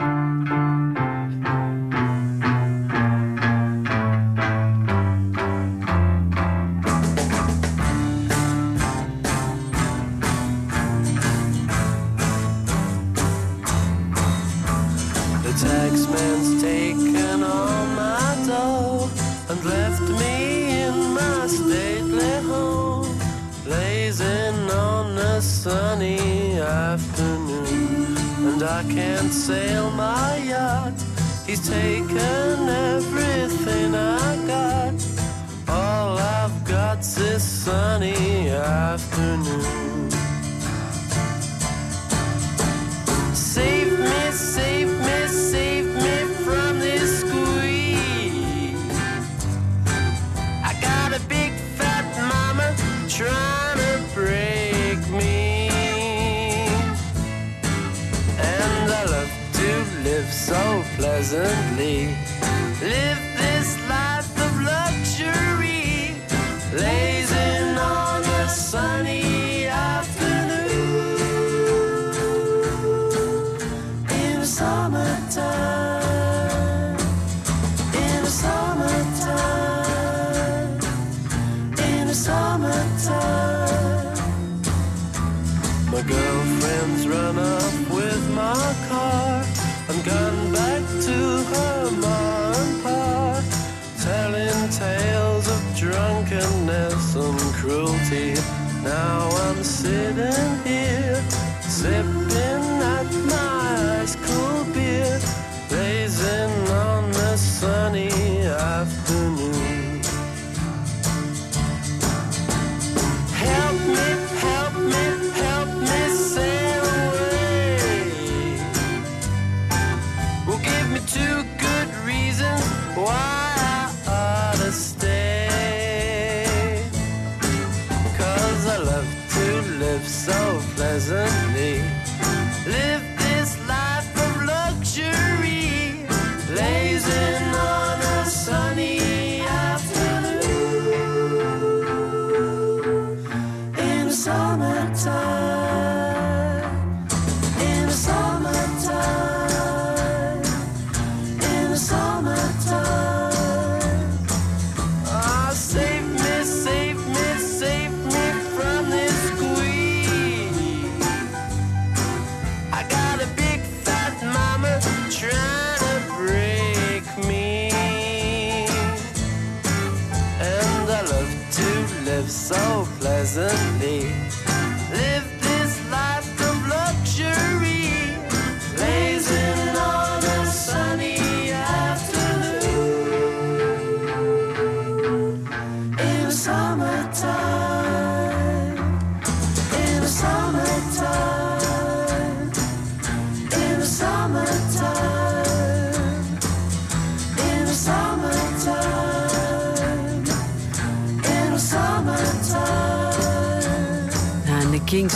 Taxman's taken all my dough and left me in my stately home, blazing on a sunny afternoon. And I can't sail my yacht, he's taken everything I got. All I've got's a sunny afternoon. So say that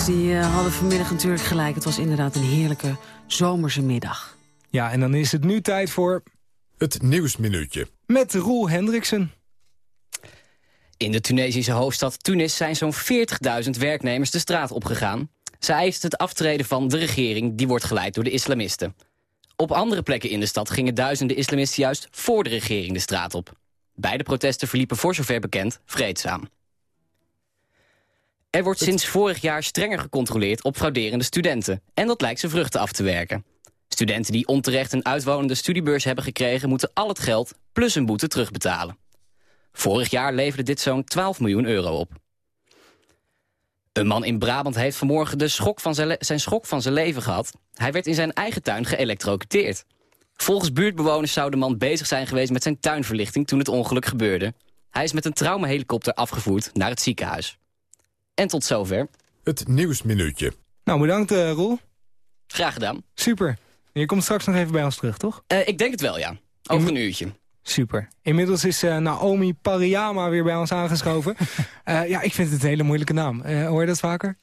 die, eh, hadden vanmiddag natuurlijk gelijk. Het was inderdaad een heerlijke zomerse middag. Ja, en dan is het nu tijd voor... Het Nieuwsminuutje. Met Roel Hendriksen. In de Tunesische hoofdstad Tunis zijn zo'n 40.000 werknemers de straat opgegaan. Ze eisen het aftreden van de regering, die wordt geleid door de islamisten. Op andere plekken in de stad gingen duizenden islamisten juist voor de regering de straat op. Beide protesten verliepen voor zover bekend vreedzaam. Er wordt sinds vorig jaar strenger gecontroleerd op frauderende studenten. En dat lijkt zijn vruchten af te werken. Studenten die onterecht een uitwonende studiebeurs hebben gekregen... moeten al het geld plus een boete terugbetalen. Vorig jaar leverde dit zo'n 12 miljoen euro op. Een man in Brabant heeft vanmorgen de schok van zijn, schok van zijn leven gehad. Hij werd in zijn eigen tuin geëlektrocuteerd. Volgens buurtbewoners zou de man bezig zijn geweest met zijn tuinverlichting toen het ongeluk gebeurde. Hij is met een traumahelikopter afgevoerd naar het ziekenhuis. En tot zover. Het Nieuwsminuutje. Nou, bedankt uh, Roel. Graag gedaan. Super. Je komt straks nog even bij ons terug, toch? Uh, ik denk het wel, ja. Over een uurtje. Super. Inmiddels is uh, Naomi Pariyama weer bij ons aangeschoven. uh, ja, ik vind het een hele moeilijke naam. hoor je dat vaker?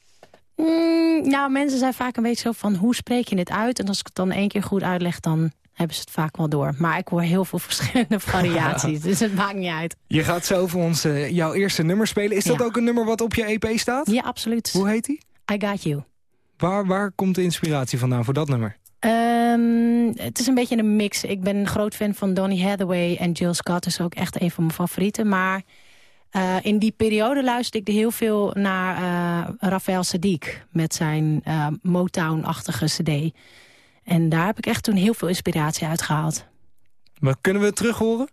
Mm, nou, mensen zijn vaak een beetje zo van hoe spreek je het uit? En als ik het dan één keer goed uitleg, dan hebben ze het vaak wel door. Maar ik hoor heel veel verschillende variaties, dus het maakt niet uit. Je gaat zo voor ons uh, jouw eerste nummer spelen. Is dat Ja. ook een nummer wat op je EP staat? Ja, absoluut. Hoe heet die? I Got You. Waar, waar komt de inspiratie vandaan voor dat nummer? Ehm, het is een beetje een mix. Ik ben een groot fan van Donny Hathaway en Jill Scott is ook echt een van mijn favorieten. Maar uh, in die periode luisterde ik heel veel naar uh, Raphaël Sadiq met zijn uh, Motown-achtige cd. En daar heb ik echt toen heel veel inspiratie uit gehaald. Maar kunnen we het terug horen?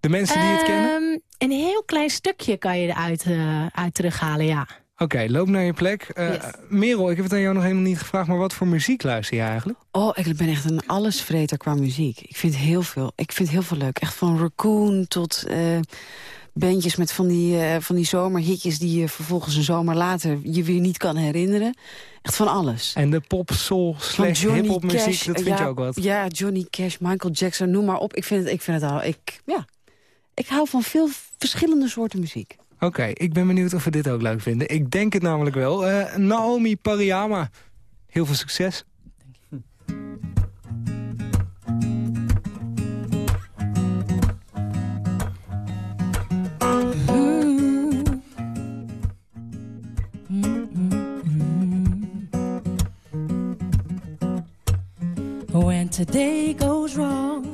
De mensen die het kennen? Um, een heel klein stukje kan je eruit uh, uit terughalen, ja. Oké, okay, loop naar je plek. Uh, yes. Merel, ik heb het aan jou nog helemaal niet gevraagd... maar wat voor muziek luister je eigenlijk? Oh, ik ben echt een allesvreter qua muziek. Ik vind heel veel, ik vind heel veel leuk. Echt van Raccoon tot uh, bandjes met van die, eh, van die zomerhitjes... die je vervolgens een zomer later je weer niet kan herinneren. Echt van alles. En de pop, soul, slash hip-hop muziek, dat vind ja, je ook wat. Ja, Johnny Cash, Michael Jackson, noem maar op. Ik vind het, ik vind het al... Ik, ja, ik hou van veel verschillende soorten muziek. Oké, ik ben benieuwd of we dit ook leuk vinden. Ik denk het namelijk wel. Eh, Naomi Pariyama, heel veel succes. the day goes wrong.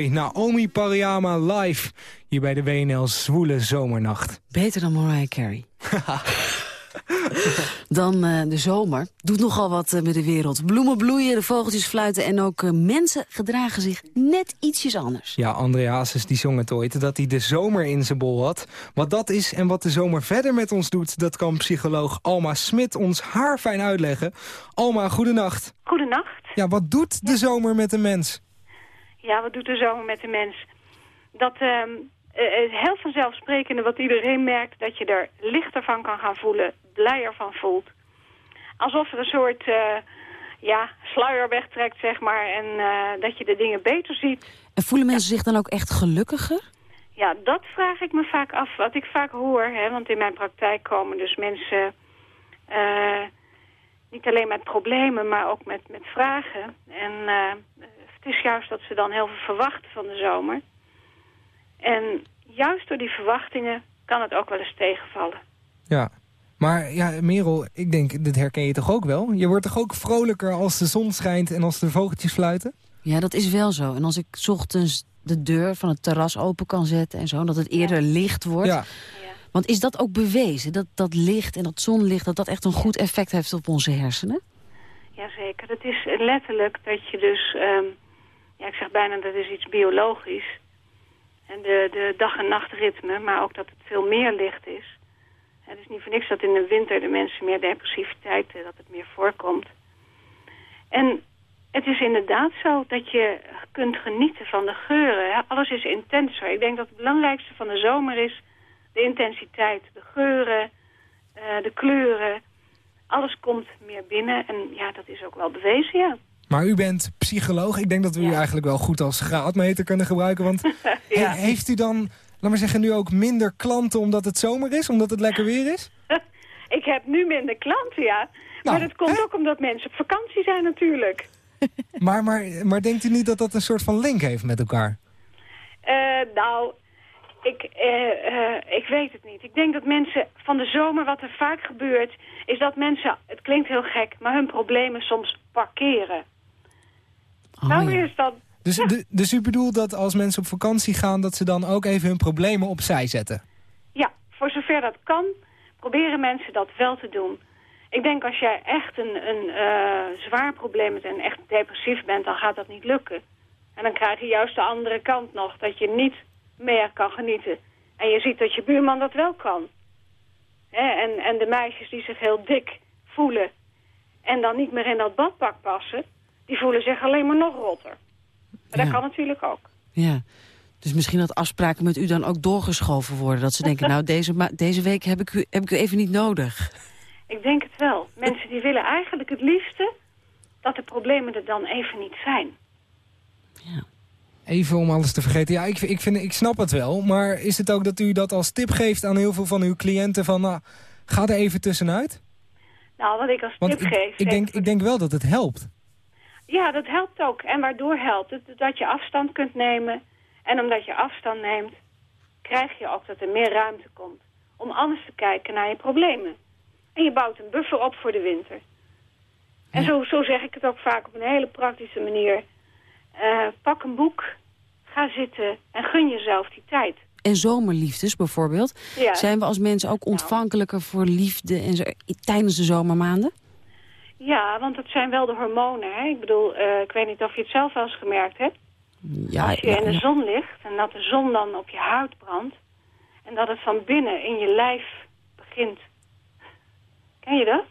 Mooi. Naomi Pariyama live hier bij de WNL Zwoele Zomernacht. Beter dan Mariah Carey. dan eh, de zomer. Doet nogal wat eh, met de wereld. Bloemen bloeien, de vogeltjes fluiten... en ook eh, mensen gedragen zich net ietsjes anders. Ja, André Hazes die zong het ooit, dat hij de zomer in zijn bol had. Wat dat is en wat de zomer verder met ons doet... dat kan psycholoog Alma Smit ons haarfijn uitleggen. Alma, goedenacht. Goedenacht. Ja, wat doet de zomer met een mens? Ja, wat doet de zomer met de mens? Dat eh, heel vanzelfsprekende wat iedereen merkt... dat je er lichter van kan gaan voelen, blijer van voelt. Alsof er een soort eh, ja, sluier wegtrekt, zeg maar... en dat je de dingen beter ziet. En voelen mensen zich dan ook echt gelukkiger? Ja, dat vraag ik me vaak af. Wat ik vaak hoor, hè, want in mijn praktijk komen dus mensen... niet alleen met problemen, maar ook met, met vragen. En het is juist dat ze dan heel veel verwachten van de zomer. En juist door die verwachtingen kan het ook wel eens tegenvallen. Ja. Maar ja, Merel, ik denk, dit herken je toch ook wel? Je wordt toch ook vrolijker als de zon schijnt en als de vogeltjes fluiten? Ja, dat is wel zo. En als ik 's ochtends de deur van het terras open kan zetten en zo... dat het eerder licht wordt. Ja. Want is dat ook bewezen? Dat dat licht en dat zonlicht... dat dat echt een goed effect heeft op onze hersenen? Jazeker. Het is letterlijk dat je dus... ehm, ja, ik zeg bijna dat is iets biologisch. En de, de dag- en nachtritme, maar ook dat het veel meer licht is. Het is niet voor niks dat in de winter de mensen meer depressiviteit... eh, dat het meer voorkomt. En het is inderdaad zo dat je kunt genieten van de geuren. Alles is intenser. Ik denk dat het belangrijkste van de zomer is de intensiteit. De geuren, eh, de kleuren. Alles komt meer binnen. En ja, dat is ook wel bewezen, ja. Maar u bent psycholoog. Ik denk dat we u eigenlijk wel goed als graadmeter kunnen gebruiken. Want he- heeft u dan, laat maar zeggen, nu ook minder klanten omdat het zomer is? Omdat het lekker weer is? Ik heb nu minder klanten, ja. Nou, maar dat komt ook omdat mensen op vakantie zijn natuurlijk. Maar, maar, maar denkt u niet dat dat een soort van link heeft met elkaar? Eh, nou, ik, eh, eh, ik weet het niet. Ik denk dat mensen van de zomer, wat er vaak gebeurt... is dat mensen, het klinkt heel gek, maar hun problemen soms parkeren. Nou is dat... Dus, de- dus u bedoelt dat als mensen op vakantie gaan... dat ze dan ook even hun problemen opzij zetten? Ja, voor zover dat kan, proberen mensen dat wel te doen. Ik denk als jij echt een, een eh, zwaar probleem hebt en echt depressief bent, dan gaat dat niet lukken. En dan krijg je juist de andere kant nog, dat je niet meer kan genieten. En je ziet dat je buurman dat wel kan. Hè, en, en de meisjes die zich heel dik voelen en dan niet meer in dat badpak passen, die voelen zich alleen maar nog rotter. Maar dat Ja. kan natuurlijk ook. Ja. Dus misschien dat afspraken met u dan ook doorgeschoven worden. Dat ze denken, nou, deze, ma- deze week heb ik, u, heb ik u even niet nodig. Ik denk het wel. Mensen die willen eigenlijk het liefste dat de problemen er dan even niet zijn. Even om alles te vergeten. Ja, ik, ik, vind, ik snap het wel. Maar is het ook dat u dat als tip geeft aan heel veel van uw cliënten... van nou, ga er even tussenuit? Nou, wat ik als Want tip ik, geef... ik, denk, ik denk wel dat het helpt. Ja, dat helpt ook. En waardoor helpt het? Dat je afstand kunt nemen. En omdat je afstand neemt, krijg je ook dat er meer ruimte komt. Om anders te kijken naar je problemen. En je bouwt een buffer op voor de winter. En zo, zo zeg ik het ook vaak op een hele praktische manier. Eh, pak een boek, ga zitten en gun jezelf die tijd. En zomerliefdes bijvoorbeeld. Ja. Zijn we als mensen ook ontvankelijker voor liefde en zo, tijdens de zomermaanden? Ja, want het zijn wel de hormonen. Hè? Ik bedoel, eh, ik weet niet of je het zelf wel eens gemerkt hebt. Ja, Als je in de zon ligt en dat de zon dan op je huid brandt... en dat het van binnen in je lijf begint. Ken je dat?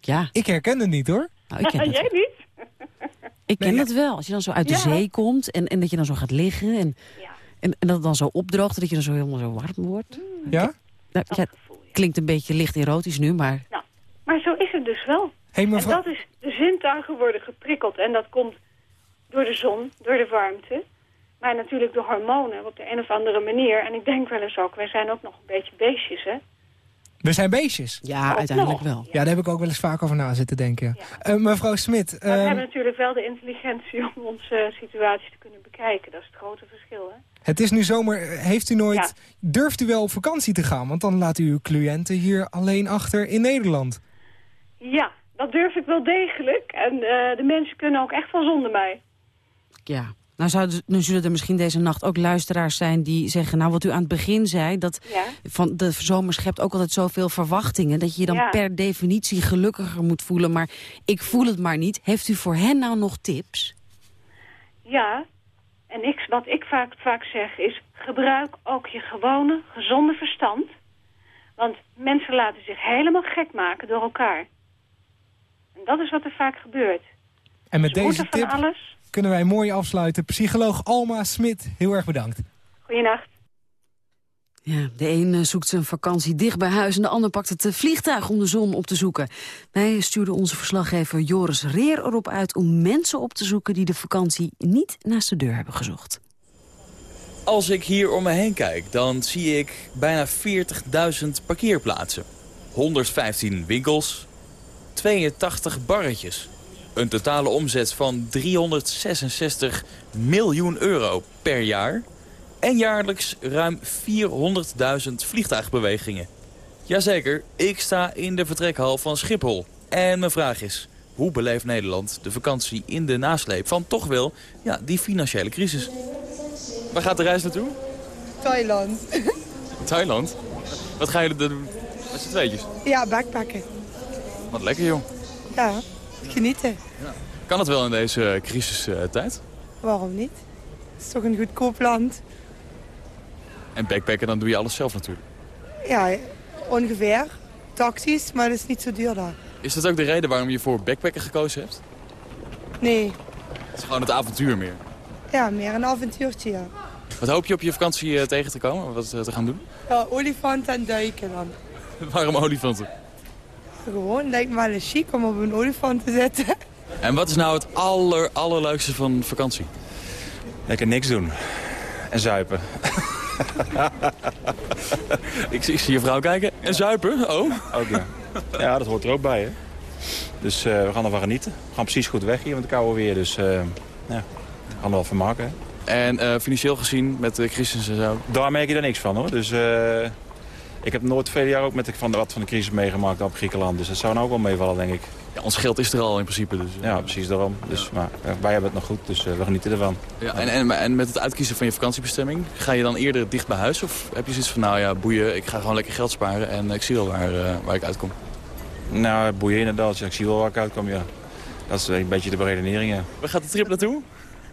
ja. Ik herken het niet hoor. Nou, ik ken het. Jij niet? Ik ken dat wel. Als je dan zo uit de Ja. zee komt en, en dat je dan zo gaat liggen... En, en, en dat het dan zo opdroogt en dat je dan zo helemaal zo warm wordt. Ja? Nou, ja, klinkt een beetje licht erotisch nu, maar... Maar zo is het dus wel. Hey, En dat is, de zintuigen worden geprikkeld. En dat komt door de zon, door de warmte. Maar natuurlijk de hormonen op de een of andere manier. En ik denk wel eens ook, wij zijn ook nog een beetje beestjes, hè? We zijn beestjes. Ja, uiteindelijk wel. Ja, daar heb ik ook wel eens vaak over na zitten denken. Eh, mevrouw Smit, we ehm, hebben natuurlijk wel de intelligentie om onze situatie te kunnen bekijken. Dat is het grote verschil, hè? het is nu zomer. Heeft u nooit... Durft u wel op vakantie te gaan? Want dan laat u uw cliënten hier alleen achter in Nederland. Ja, dat durf ik wel degelijk. En eh, de mensen kunnen ook echt wel zonder mij. Ja. Nou, zouden, nu zullen er misschien deze nacht ook luisteraars zijn die zeggen... nou, wat u aan het begin zei, dat Ja. van de zomer schept ook altijd zoveel verwachtingen... dat je je dan Ja. per definitie gelukkiger moet voelen. Maar ik voel het maar niet. Heeft u voor hen nou nog tips? Ja, en ik, wat ik vaak, vaak zeg is... gebruik ook je gewone, gezonde verstand. Want mensen laten zich helemaal gek maken door elkaar. En dat is wat er vaak gebeurt. En met Ze deze tip alles. kunnen wij mooi afsluiten. Psycholoog Alma Smit, heel erg bedankt. Goeienacht. Ja, de een eh, zoekt zijn vakantie dicht bij huis... en de ander pakt het eh, vliegtuig om de zon op te zoeken. Wij stuurden onze verslaggever Joris Reer erop uit... om mensen op te zoeken die de vakantie niet naast de deur hebben gezocht. Als ik hier om me heen kijk, dan zie ik bijna 40.000 parkeerplaatsen. 115 winkels, 82 barretjes. Een totale omzet van 366 miljoen euro per jaar. En jaarlijks ruim 400.000 vliegtuigbewegingen. Jazeker, ik sta in de vertrekhal van Schiphol. En mijn vraag is, hoe beleeft Nederland de vakantie in de nasleep van toch wel ja, die financiële crisis? Waar gaat de reis naartoe? Thailand. Thailand? Wat gaan jullie doen met z'n tweetjes? Ja, backpacken. Wat lekker, joh. Ja, genieten. Kan het wel in deze eh, crisistijd? Waarom niet? Het is toch een goedkoop land. En backpacken, dan doe je alles zelf natuurlijk. Ja, ongeveer. Taxis, maar dat is niet zo duur daar. Is dat ook de reden waarom je voor backpacken gekozen hebt? Nee, Het is gewoon het avontuur meer. ja, meer een avontuurtje, ja. Wat hoop je op je vakantie eh, tegen te komen? Wat eh, te gaan doen? Ja, olifant en duiken dan. waarom olifanten? Gewoon, lijkt me wel eens chic om op een olifant te zitten. En wat is nou het aller, allerleukste van vakantie? Lekker niks doen. En zuipen. ik, zie- ik zie je vrouw kijken. En zuipen? Oh. Ook ja. Ja, dat hoort er ook bij, hè. Dus eh, we gaan ervan genieten. We gaan precies goed weg hier met de koude weer. Dus eh, ja, we gaan er wel van maken, hè. En eh, financieel gezien, met de crisis en zo? Daar merk je er niks van, hoor. Dus eh, ik heb nooit vele jaar ook met de, van de, wat van de crisis meegemaakt op Griekenland. Dus dat zou nou ook wel meevallen, denk ik. Ja, ons geld is er al in principe. Dus, Ja, precies daarom. Dus, maar eh, wij hebben het nog goed, dus eh, we genieten ervan. Ja, en, en, en met het uitkiezen van je vakantiebestemming, ga je dan eerder dicht bij huis? Of heb je zoiets van, nou ja, boeien, ik ga gewoon lekker geld sparen en ik zie wel waar, eh, waar ik uitkom? Nou, boeien inderdaad. Ik zie wel waar ik uitkom, ja. Dat is een beetje de beredenering, ja. Waar gaat de trip naartoe?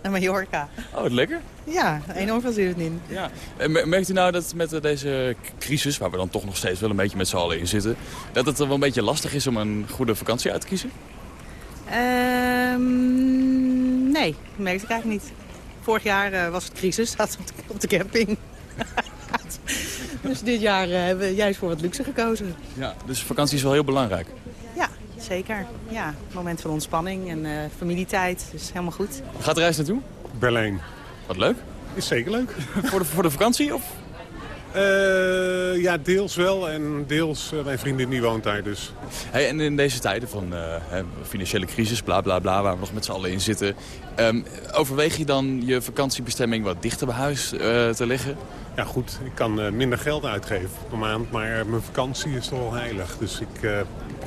Naar Mallorca. Oh, wat lekker. Ja, enorm veel zin in. Ja. En merkt u nou dat met eh, deze crisis, waar we dan toch nog steeds wel een beetje met z'n allen in zitten, dat het wel een beetje lastig is om een goede vakantie uit te kiezen? Ehm, nee, dat merkte ik eigenlijk niet. Vorig jaar eh, was het crisis, zat op de, op de camping. dus dit jaar eh, hebben we juist voor wat luxe gekozen. Ja. Dus vakantie is wel heel belangrijk. Zeker. Ja, moment van ontspanning en eh, familietijd. Dus helemaal goed. Gaat de reis naartoe? Berlijn. Wat leuk. Is zeker leuk. voor, de, voor de vakantie? Of? Eh, ja, deels wel en deels eh, mijn vriendin die woont daar dus. Hey, en in deze tijden van eh, hè, financiële crisis, bla bla bla, waar we nog met z'n allen in zitten. ehm, overweeg je dan je vakantiebestemming wat dichter bij huis eh, te leggen? Ja goed, ik kan eh, minder geld uitgeven per maand, maar mijn vakantie is toch wel heilig. Dus ik eh,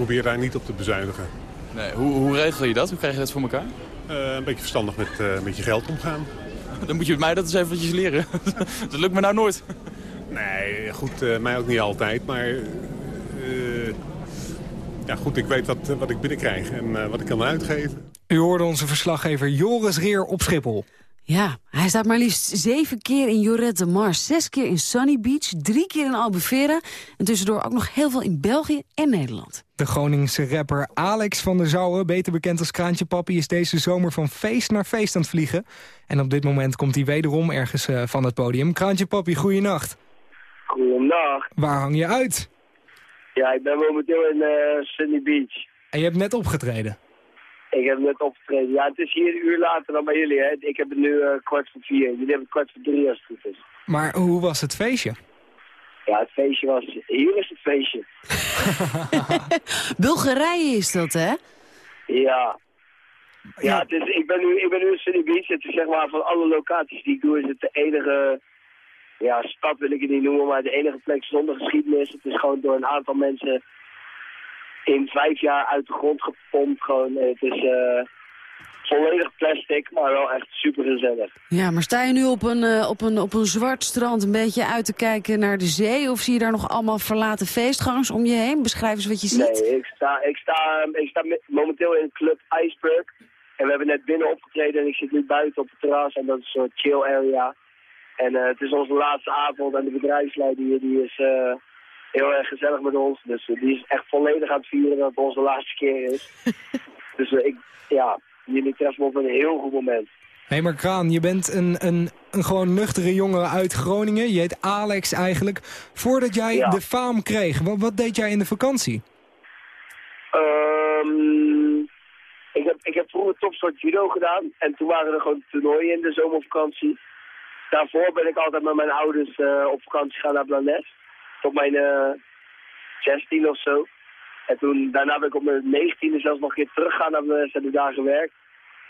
probeer daar niet op te bezuinigen. Nee, hoe, hoe regel je dat? Hoe krijg je dat voor elkaar? Eh, een beetje verstandig met, eh, met je geld omgaan. Dan moet je mij dat eens eventjes leren. dat lukt me nou nooit. Nee, goed, eh, mij ook niet altijd, maar... eh, ja goed, ik weet wat, wat ik binnenkrijg en eh, wat ik kan uitgeven. U hoorde onze verslaggever Joris Reer op Schiphol. Ja, hij staat maar liefst zeven keer in Jorette de Mars, zes keer in Sunny Beach, drie keer in Albufeira en tussendoor ook nog heel veel in België en Nederland. De Groningse rapper Alex van der Zouwen, beter bekend als Kraantje Papi... is deze zomer van feest naar feest aan het vliegen. En op dit moment komt hij wederom ergens eh, van het podium. Kraantje Papi, goeienacht. Goedendag. Waar hang je uit? Ja, ik ben momenteel in eh, Sunny Beach. En je hebt net opgetreden. Ik heb net opgetreden. Ja, het is hier een uur later dan bij jullie, hè. Ik heb het nu eh, kwart voor vier. Jullie hebben het kwart voor drie als het goed is. Maar hoe was het feestje? Ja, het feestje was... Hier is het feestje. Bulgarije is dat, hè? Ja. Ja, het is, ik, ben nu, ik ben nu in Sunny Beach. Het is zeg maar van alle locaties die ik doe, is het de enige... Ja, stad wil ik het niet noemen, maar de enige plek zonder geschiedenis. Het is gewoon door een aantal mensen in vijf jaar uit de grond gepompt. Gewoon, het is eh, volledig plastic, maar wel echt super gezellig. Ja, maar sta je nu op een, eh, op, een, op een zwart strand een beetje uit te kijken naar de zee... of zie je daar nog allemaal verlaten feestgangers om je heen? Beschrijf eens wat je ziet. Nee, ik sta, ik sta, ik sta me- momenteel in Club Iceberg. En we hebben net binnen opgetreden en ik zit nu buiten op het terras. En dat is een soort chill area. En eh, het is onze laatste avond en de bedrijfsleider hier die is eh, heel erg gezellig met ons. Dus eh, die is echt volledig aan het vieren dat het onze laatste keer is. dus eh, ik, ja, jullie treffen me op een heel goed moment. Hé, maar Kraan, je bent een, een, een gewoon nuchtere jongen uit Groningen. Je heet Alex eigenlijk. Voordat jij Ja. de faam kreeg, wat, wat deed jij in de vakantie? Ehm, ik, heb, ik heb vroeger topsport judo gedaan. En toen waren er gewoon toernooien in de zomervakantie. Daarvoor ben ik altijd met mijn ouders eh, op vakantie gegaan naar Blanes. Tot mijn eh 16 of zo. En toen, daarna ben ik op mijn 19e zelfs nog een keer teruggegaan naar heb daar gewerkt.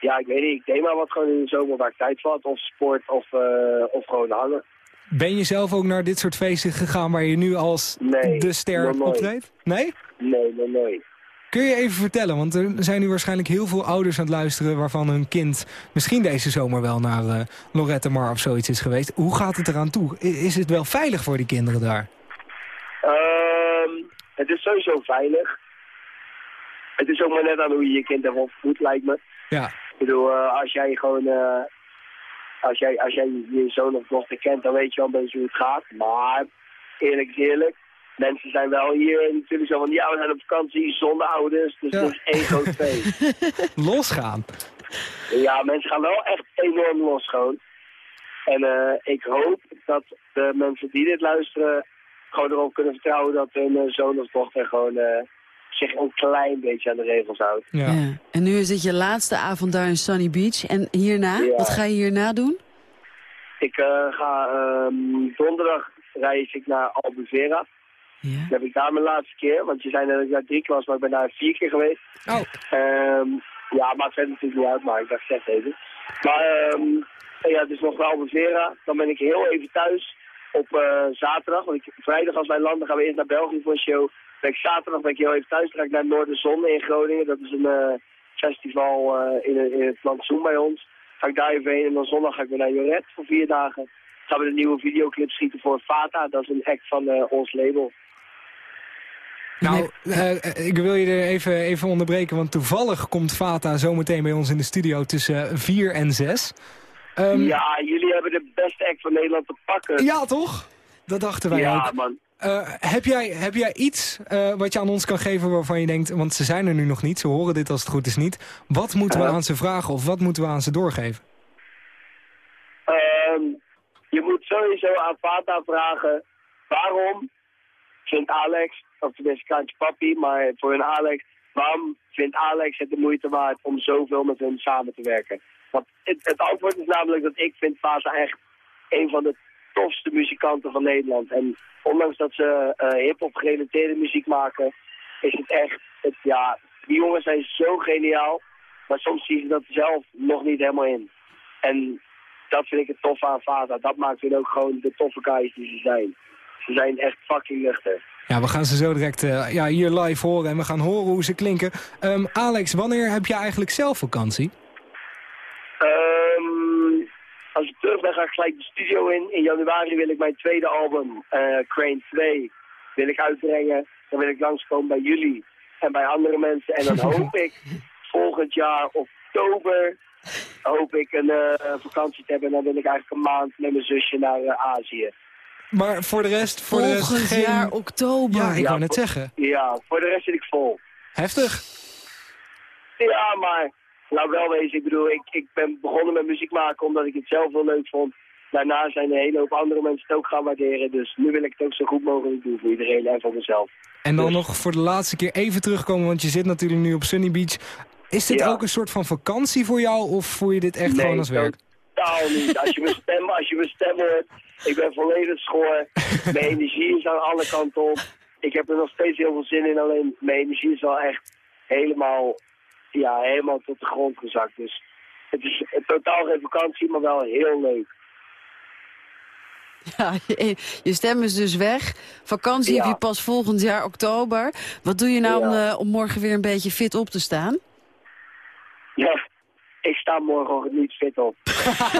Ja, ik weet niet. Ik deed maar wat gewoon in de zomer waar ik tijd had. Of sport of, eh, of gewoon hangen. Ben je zelf ook naar dit soort feesten gegaan waar je nu als Nee, de ster optreedt? Nee? Nee, nee, nee. Kun je even vertellen, want er zijn nu waarschijnlijk heel veel ouders aan het luisteren... waarvan hun kind misschien deze zomer wel naar eh, Lorette Mar of zoiets is geweest. Hoe gaat het eraan toe? Is het wel veilig voor die kinderen daar? Ehm, het is sowieso veilig. Het is ook maar net aan hoe je je kind hebt opgevoed, lijkt me. Ja. Ik bedoel, eh, als jij gewoon... eh, als, jij, als jij je zoon of dochter kent, dan weet je wel een beetje hoe het gaat. Maar, eerlijk is eerlijk, mensen zijn wel hier natuurlijk zo van... Ja, we zijn op vakantie zonder ouders, dus het is één groot feest. Losgaan. Ja, mensen gaan wel echt enorm los gewoon. En eh, ik hoop dat de mensen die dit luisteren gewoon erop kunnen vertrouwen dat hun eh, zoon of dochter gewoon eh, zich een klein beetje aan de regels houdt. Ja. En nu is dit je laatste avond daar in Sunny Beach. En hierna? Ja. Wat ga je hierna doen? Ik eh, ga ehm, donderdag reis ik naar Albufeira. Dan heb ik daar mijn laatste keer, want je zei net dat ik daar drie keer was, maar ik ben daar vier keer geweest. Oh. Ehm, ja, maakt verder natuurlijk niet uit, maar ik dacht zeg even. Maar ehm, ja, het is nog wel Albufeira. Dan ben ik heel even thuis op eh, zaterdag. Want ik, vrijdag als wij landen gaan we eerst naar België voor een show. Ben ik zaterdag ben ik heel even thuis. Ga ik naar Noorderzon in Groningen. Dat is een eh, festival eh, in, in het plantsoen bij ons. Ga ik daar even heen en dan zondag ga ik weer naar Joret voor vier dagen. Gaan we de nieuwe videoclip schieten voor Fata. Dat is een act van eh, ons label. Nou, ik wil je er even, even onderbreken, want toevallig komt Fata zometeen bij ons in de studio tussen 4 en 6. Ehm, ja, jullie hebben de beste act van Nederland te pakken. Ja, toch? Dat dachten wij ja, ook. man. Eh, heb, jij, heb jij iets eh, wat je aan ons kan geven waarvan je denkt... want ze zijn er nu nog niet, ze horen dit als het goed is niet. Wat moeten we Ja. aan ze vragen of wat moeten we aan ze doorgeven? Ehm, je moet sowieso aan Fata vragen waarom vindt Alex, of tenminste Kraantje Papi, maar voor hun Alex, waarom vindt Alex het de moeite waard om zoveel met hun samen te werken? Want het, het antwoord is namelijk dat ik vind Fata echt een van de tofste muzikanten van Nederland. En ondanks dat ze eh hip-hop gerelateerde muziek maken, is het echt, het, ja, die jongens zijn zo geniaal, maar soms zien ze dat zelf nog niet helemaal in. En dat vind ik het tof aan Fata. Dat maakt hun ook gewoon de toffe guys die ze zijn. Ze zijn echt fucking nuchter. Ja, we gaan ze zo direct eh, ja, hier live horen en we gaan horen hoe ze klinken. Ehm, Alex, wanneer heb je eigenlijk zelf vakantie? Als ik terug ben, ga ik gelijk de studio in. In januari wil ik mijn tweede album, eh, Crane 2, wil ik uitbrengen. Dan wil ik langskomen bij jullie en bij andere mensen. En dan hoop ik volgend jaar oktober hoop ik een eh, vakantie te hebben. En dan wil ik eigenlijk een maand met mijn zusje naar eh, Azië. Maar voor de rest... Voor de rest Volgend geen... jaar oktober. Ja, ik wou net zeggen. Ja, voor de rest zit ik vol. Heftig. Ja, maar laat wel wezen, ik bedoel, ik, ik ben begonnen met muziek maken omdat ik het zelf wel leuk vond. Daarna zijn een hele hoop andere mensen het ook gaan waarderen. Dus nu wil ik het ook zo goed mogelijk doen voor iedereen en voor mezelf. En dan nog voor de laatste keer even terugkomen, want je zit natuurlijk nu op Sunny Beach. Is dit Ja. ook een soort van vakantie voor jou of voel je dit echt Nee, gewoon als werk? Totaal niet. Als je mijn stem, als je mijn stem hoort, ik ben volledig schoor. Mijn energie is aan alle kanten op. Ik heb er nog steeds heel veel zin in, alleen mijn energie is wel echt helemaal, ja, helemaal tot de grond gezakt. Dus het is totaal geen vakantie, maar wel heel leuk. Ja, je, je stem is dus weg. Vakantie Ja. heb je pas volgend jaar oktober. Wat doe je nou om, eh, om morgen weer een beetje fit op te staan? Ja, ik sta morgen niet fit op.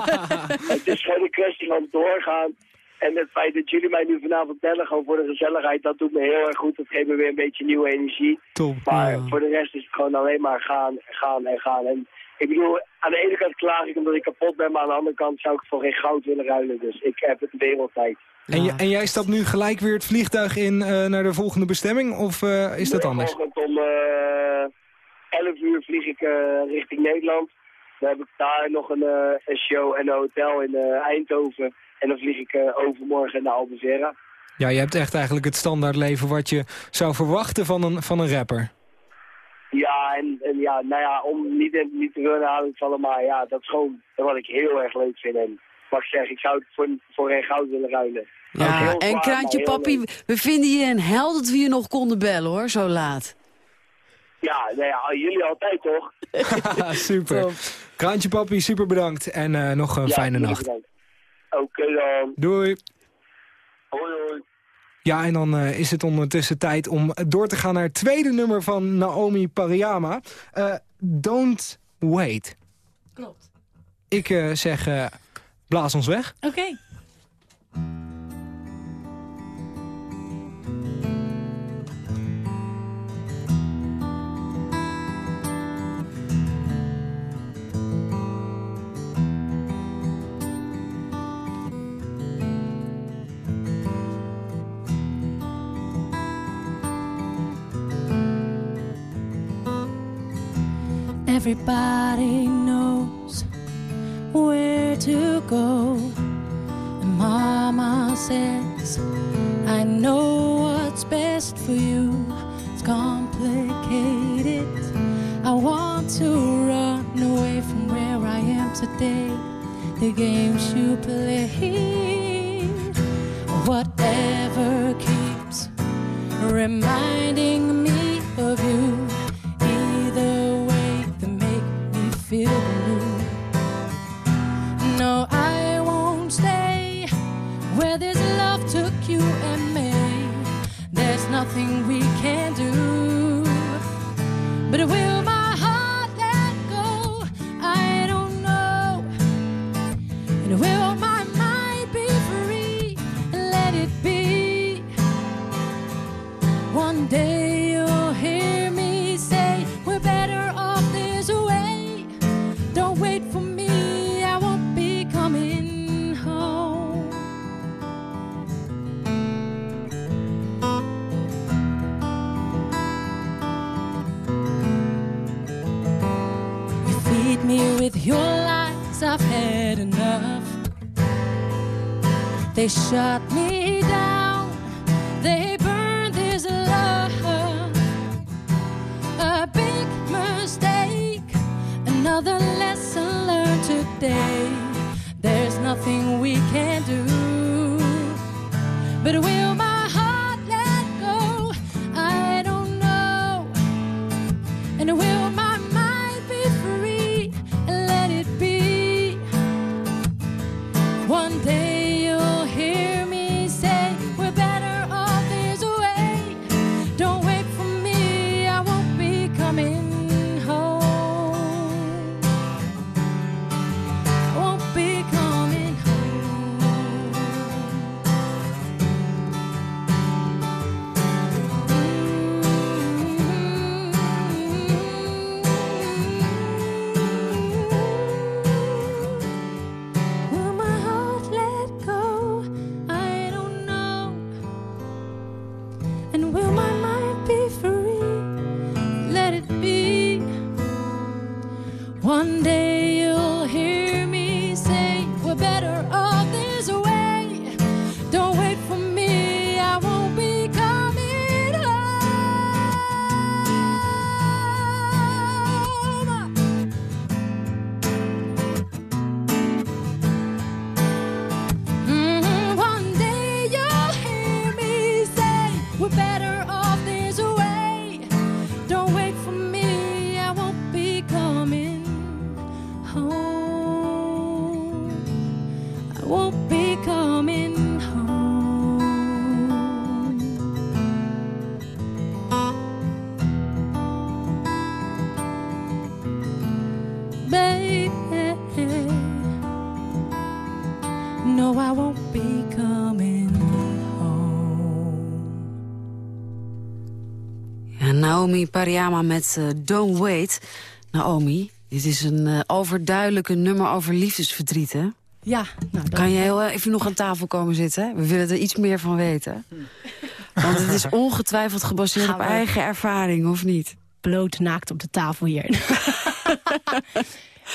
het is gewoon een kwestie van doorgaan. En het feit dat jullie mij nu vanavond bellen, gewoon voor de gezelligheid, dat doet me heel erg goed. Dat geeft me weer een beetje nieuwe energie. Top. Maar voor de rest is het gewoon alleen maar gaan, gaan en gaan. En ik bedoel, aan de ene kant klaag ik omdat ik kapot ben, maar aan de andere kant zou ik voor geen goud willen ruilen. Dus ik heb het wereldtijd. En, je- en jij stapt nu gelijk weer het vliegtuig in eh, naar de volgende bestemming of eh, is dat anders? Om eh 11 uur vlieg ik richting Nederland. Dan heb ik daar nog een, eh, een show en een hotel in eh, Eindhoven. En dan vlieg ik eh, overmorgen naar Albufeira. Ja, je hebt echt eigenlijk het standaard leven wat je zou verwachten van een, van een rapper. Ja, en, en ja, nou ja, om niet, in- niet te veel herhaling te vallen, maar ja, dat is gewoon wat ik heel erg leuk vind. En wat ik zeg, ik zou het voor, voor geen goud willen ruilen. Ja, en Kraantje Papi, leuk. we vinden je een held dat we je nog konden bellen hoor, zo laat. Ja, nou ja, jullie altijd toch? super. Kraantje papi, super bedankt en eh, nog een Ja, fijne nacht. Oké dan. Doei. Hoi, hoi. Ja, en dan eh, is het ondertussen tijd om door te gaan naar het tweede nummer van Naomi Pariyama. Eh, Don't Wait. Klopt. Ik eh, zeg, eh, blaas ons weg. Oké. Everybody knows where to go. And Mama says, I know what's best for you. It's complicated. I want to run away from where I am today. The games you play, whatever keeps reminding me of you. deixar Pariyama met eh, Don't Wait. Naomi, dit is een eh, overduidelijke nummer over liefdesverdriet, hè? Ja. Nou, Kan je heel eh, even nog aan tafel komen zitten? We willen er iets meer van weten. Want het is ongetwijfeld gebaseerd Gaan op we- eigen ervaring, of niet? bloot naakt op de tafel hier.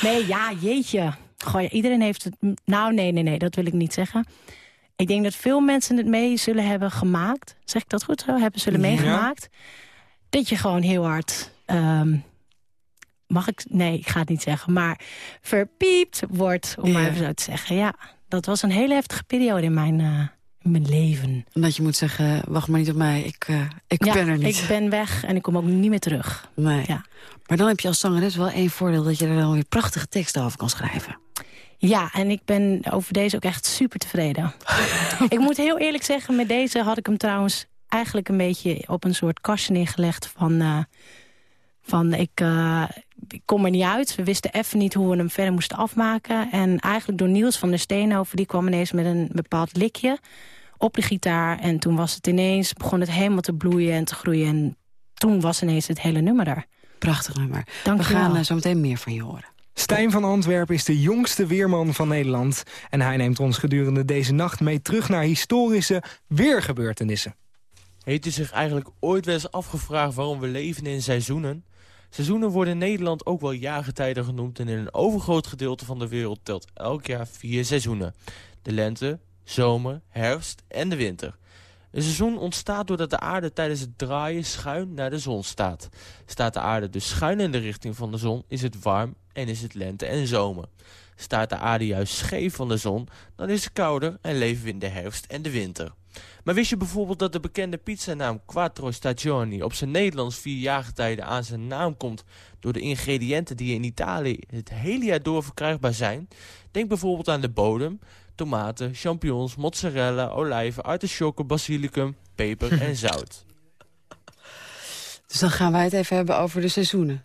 nee, ja, jeetje. Goh, iedereen heeft het... Nou, nee, nee, nee, dat wil ik niet zeggen. Ik denk dat veel mensen het mee zullen hebben gemaakt. Zeg ik dat goed zo? Hebben zullen Ja. Dat je gewoon heel hard... ehm, mag ik... Nee, ik ga het niet zeggen. Maar verpiept wordt, om maar even zo te zeggen. Ja, dat was een hele heftige periode in mijn, in mijn leven. En dat je moet zeggen, wacht maar niet op mij, ik, eh, ik ja, ben er niet. ik ben weg en ik kom ook niet meer terug. Nee. Ja. Maar dan heb je als zangeres wel één voordeel... dat je er dan weer prachtige teksten over kan schrijven. Ja, en ik ben over deze ook echt super tevreden. ik moet heel eerlijk zeggen, met deze had ik hem trouwens eigenlijk een beetje op een soort kastje neergelegd van... eh, van ik, eh, ik kom er niet uit. We wisten even niet hoe we hem verder moesten afmaken. En eigenlijk door Niels van der Steenhoven... die kwam ineens met een bepaald likje op de gitaar. En toen was het ineens, begon het helemaal te bloeien en te groeien. En toen was ineens het hele nummer er. Prachtig nummer. Dank We je wel. gaan eh, zo meteen meer van je horen. Stijn van Antwerpen is de jongste weerman van Nederland. En hij neemt ons gedurende deze nacht mee terug naar historische weergebeurtenissen. Heeft u zich eigenlijk ooit wel eens afgevraagd waarom we leven in seizoenen? Seizoenen worden in Nederland ook wel jaargetijden genoemd... en in een overgroot gedeelte van de wereld telt elk jaar vier seizoenen. De lente, zomer, herfst en de winter. Een seizoen ontstaat doordat de aarde tijdens het draaien schuin naar de zon staat. Staat de aarde dus schuin in de richting van de zon, is het warm en is het lente en zomer. Staat de aarde juist scheef van de zon, dan is het kouder en leven we in de herfst en de winter. Maar wist je bijvoorbeeld dat de bekende pizzanaam Quattro Stagioni op zijn Nederlands vier jaargetijden aan zijn naam komt door de ingrediënten die in Italië het hele jaar door verkrijgbaar zijn? Denk bijvoorbeeld aan de bodem, tomaten, champignons, mozzarella, olijven, artisjokken, basilicum, peper en zout. Dus dan gaan wij het even hebben over de seizoenen.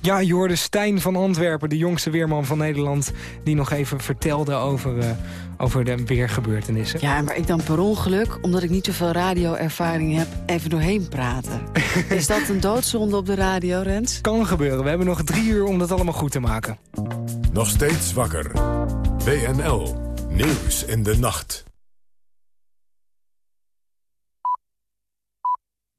Ja, je hoorde Stijn van Antwerpen, de jongste weerman van Nederland... die nog even vertelde over, eh, over de weergebeurtenissen. Ja, maar ik dan per ongeluk, omdat ik niet zoveel radioervaring heb... even doorheen praten. Is dat een doodzonde op de radio, Rens? Kan gebeuren. We hebben nog drie uur om dat allemaal goed te maken. Nog steeds wakker. WNL. Nieuws in de nacht.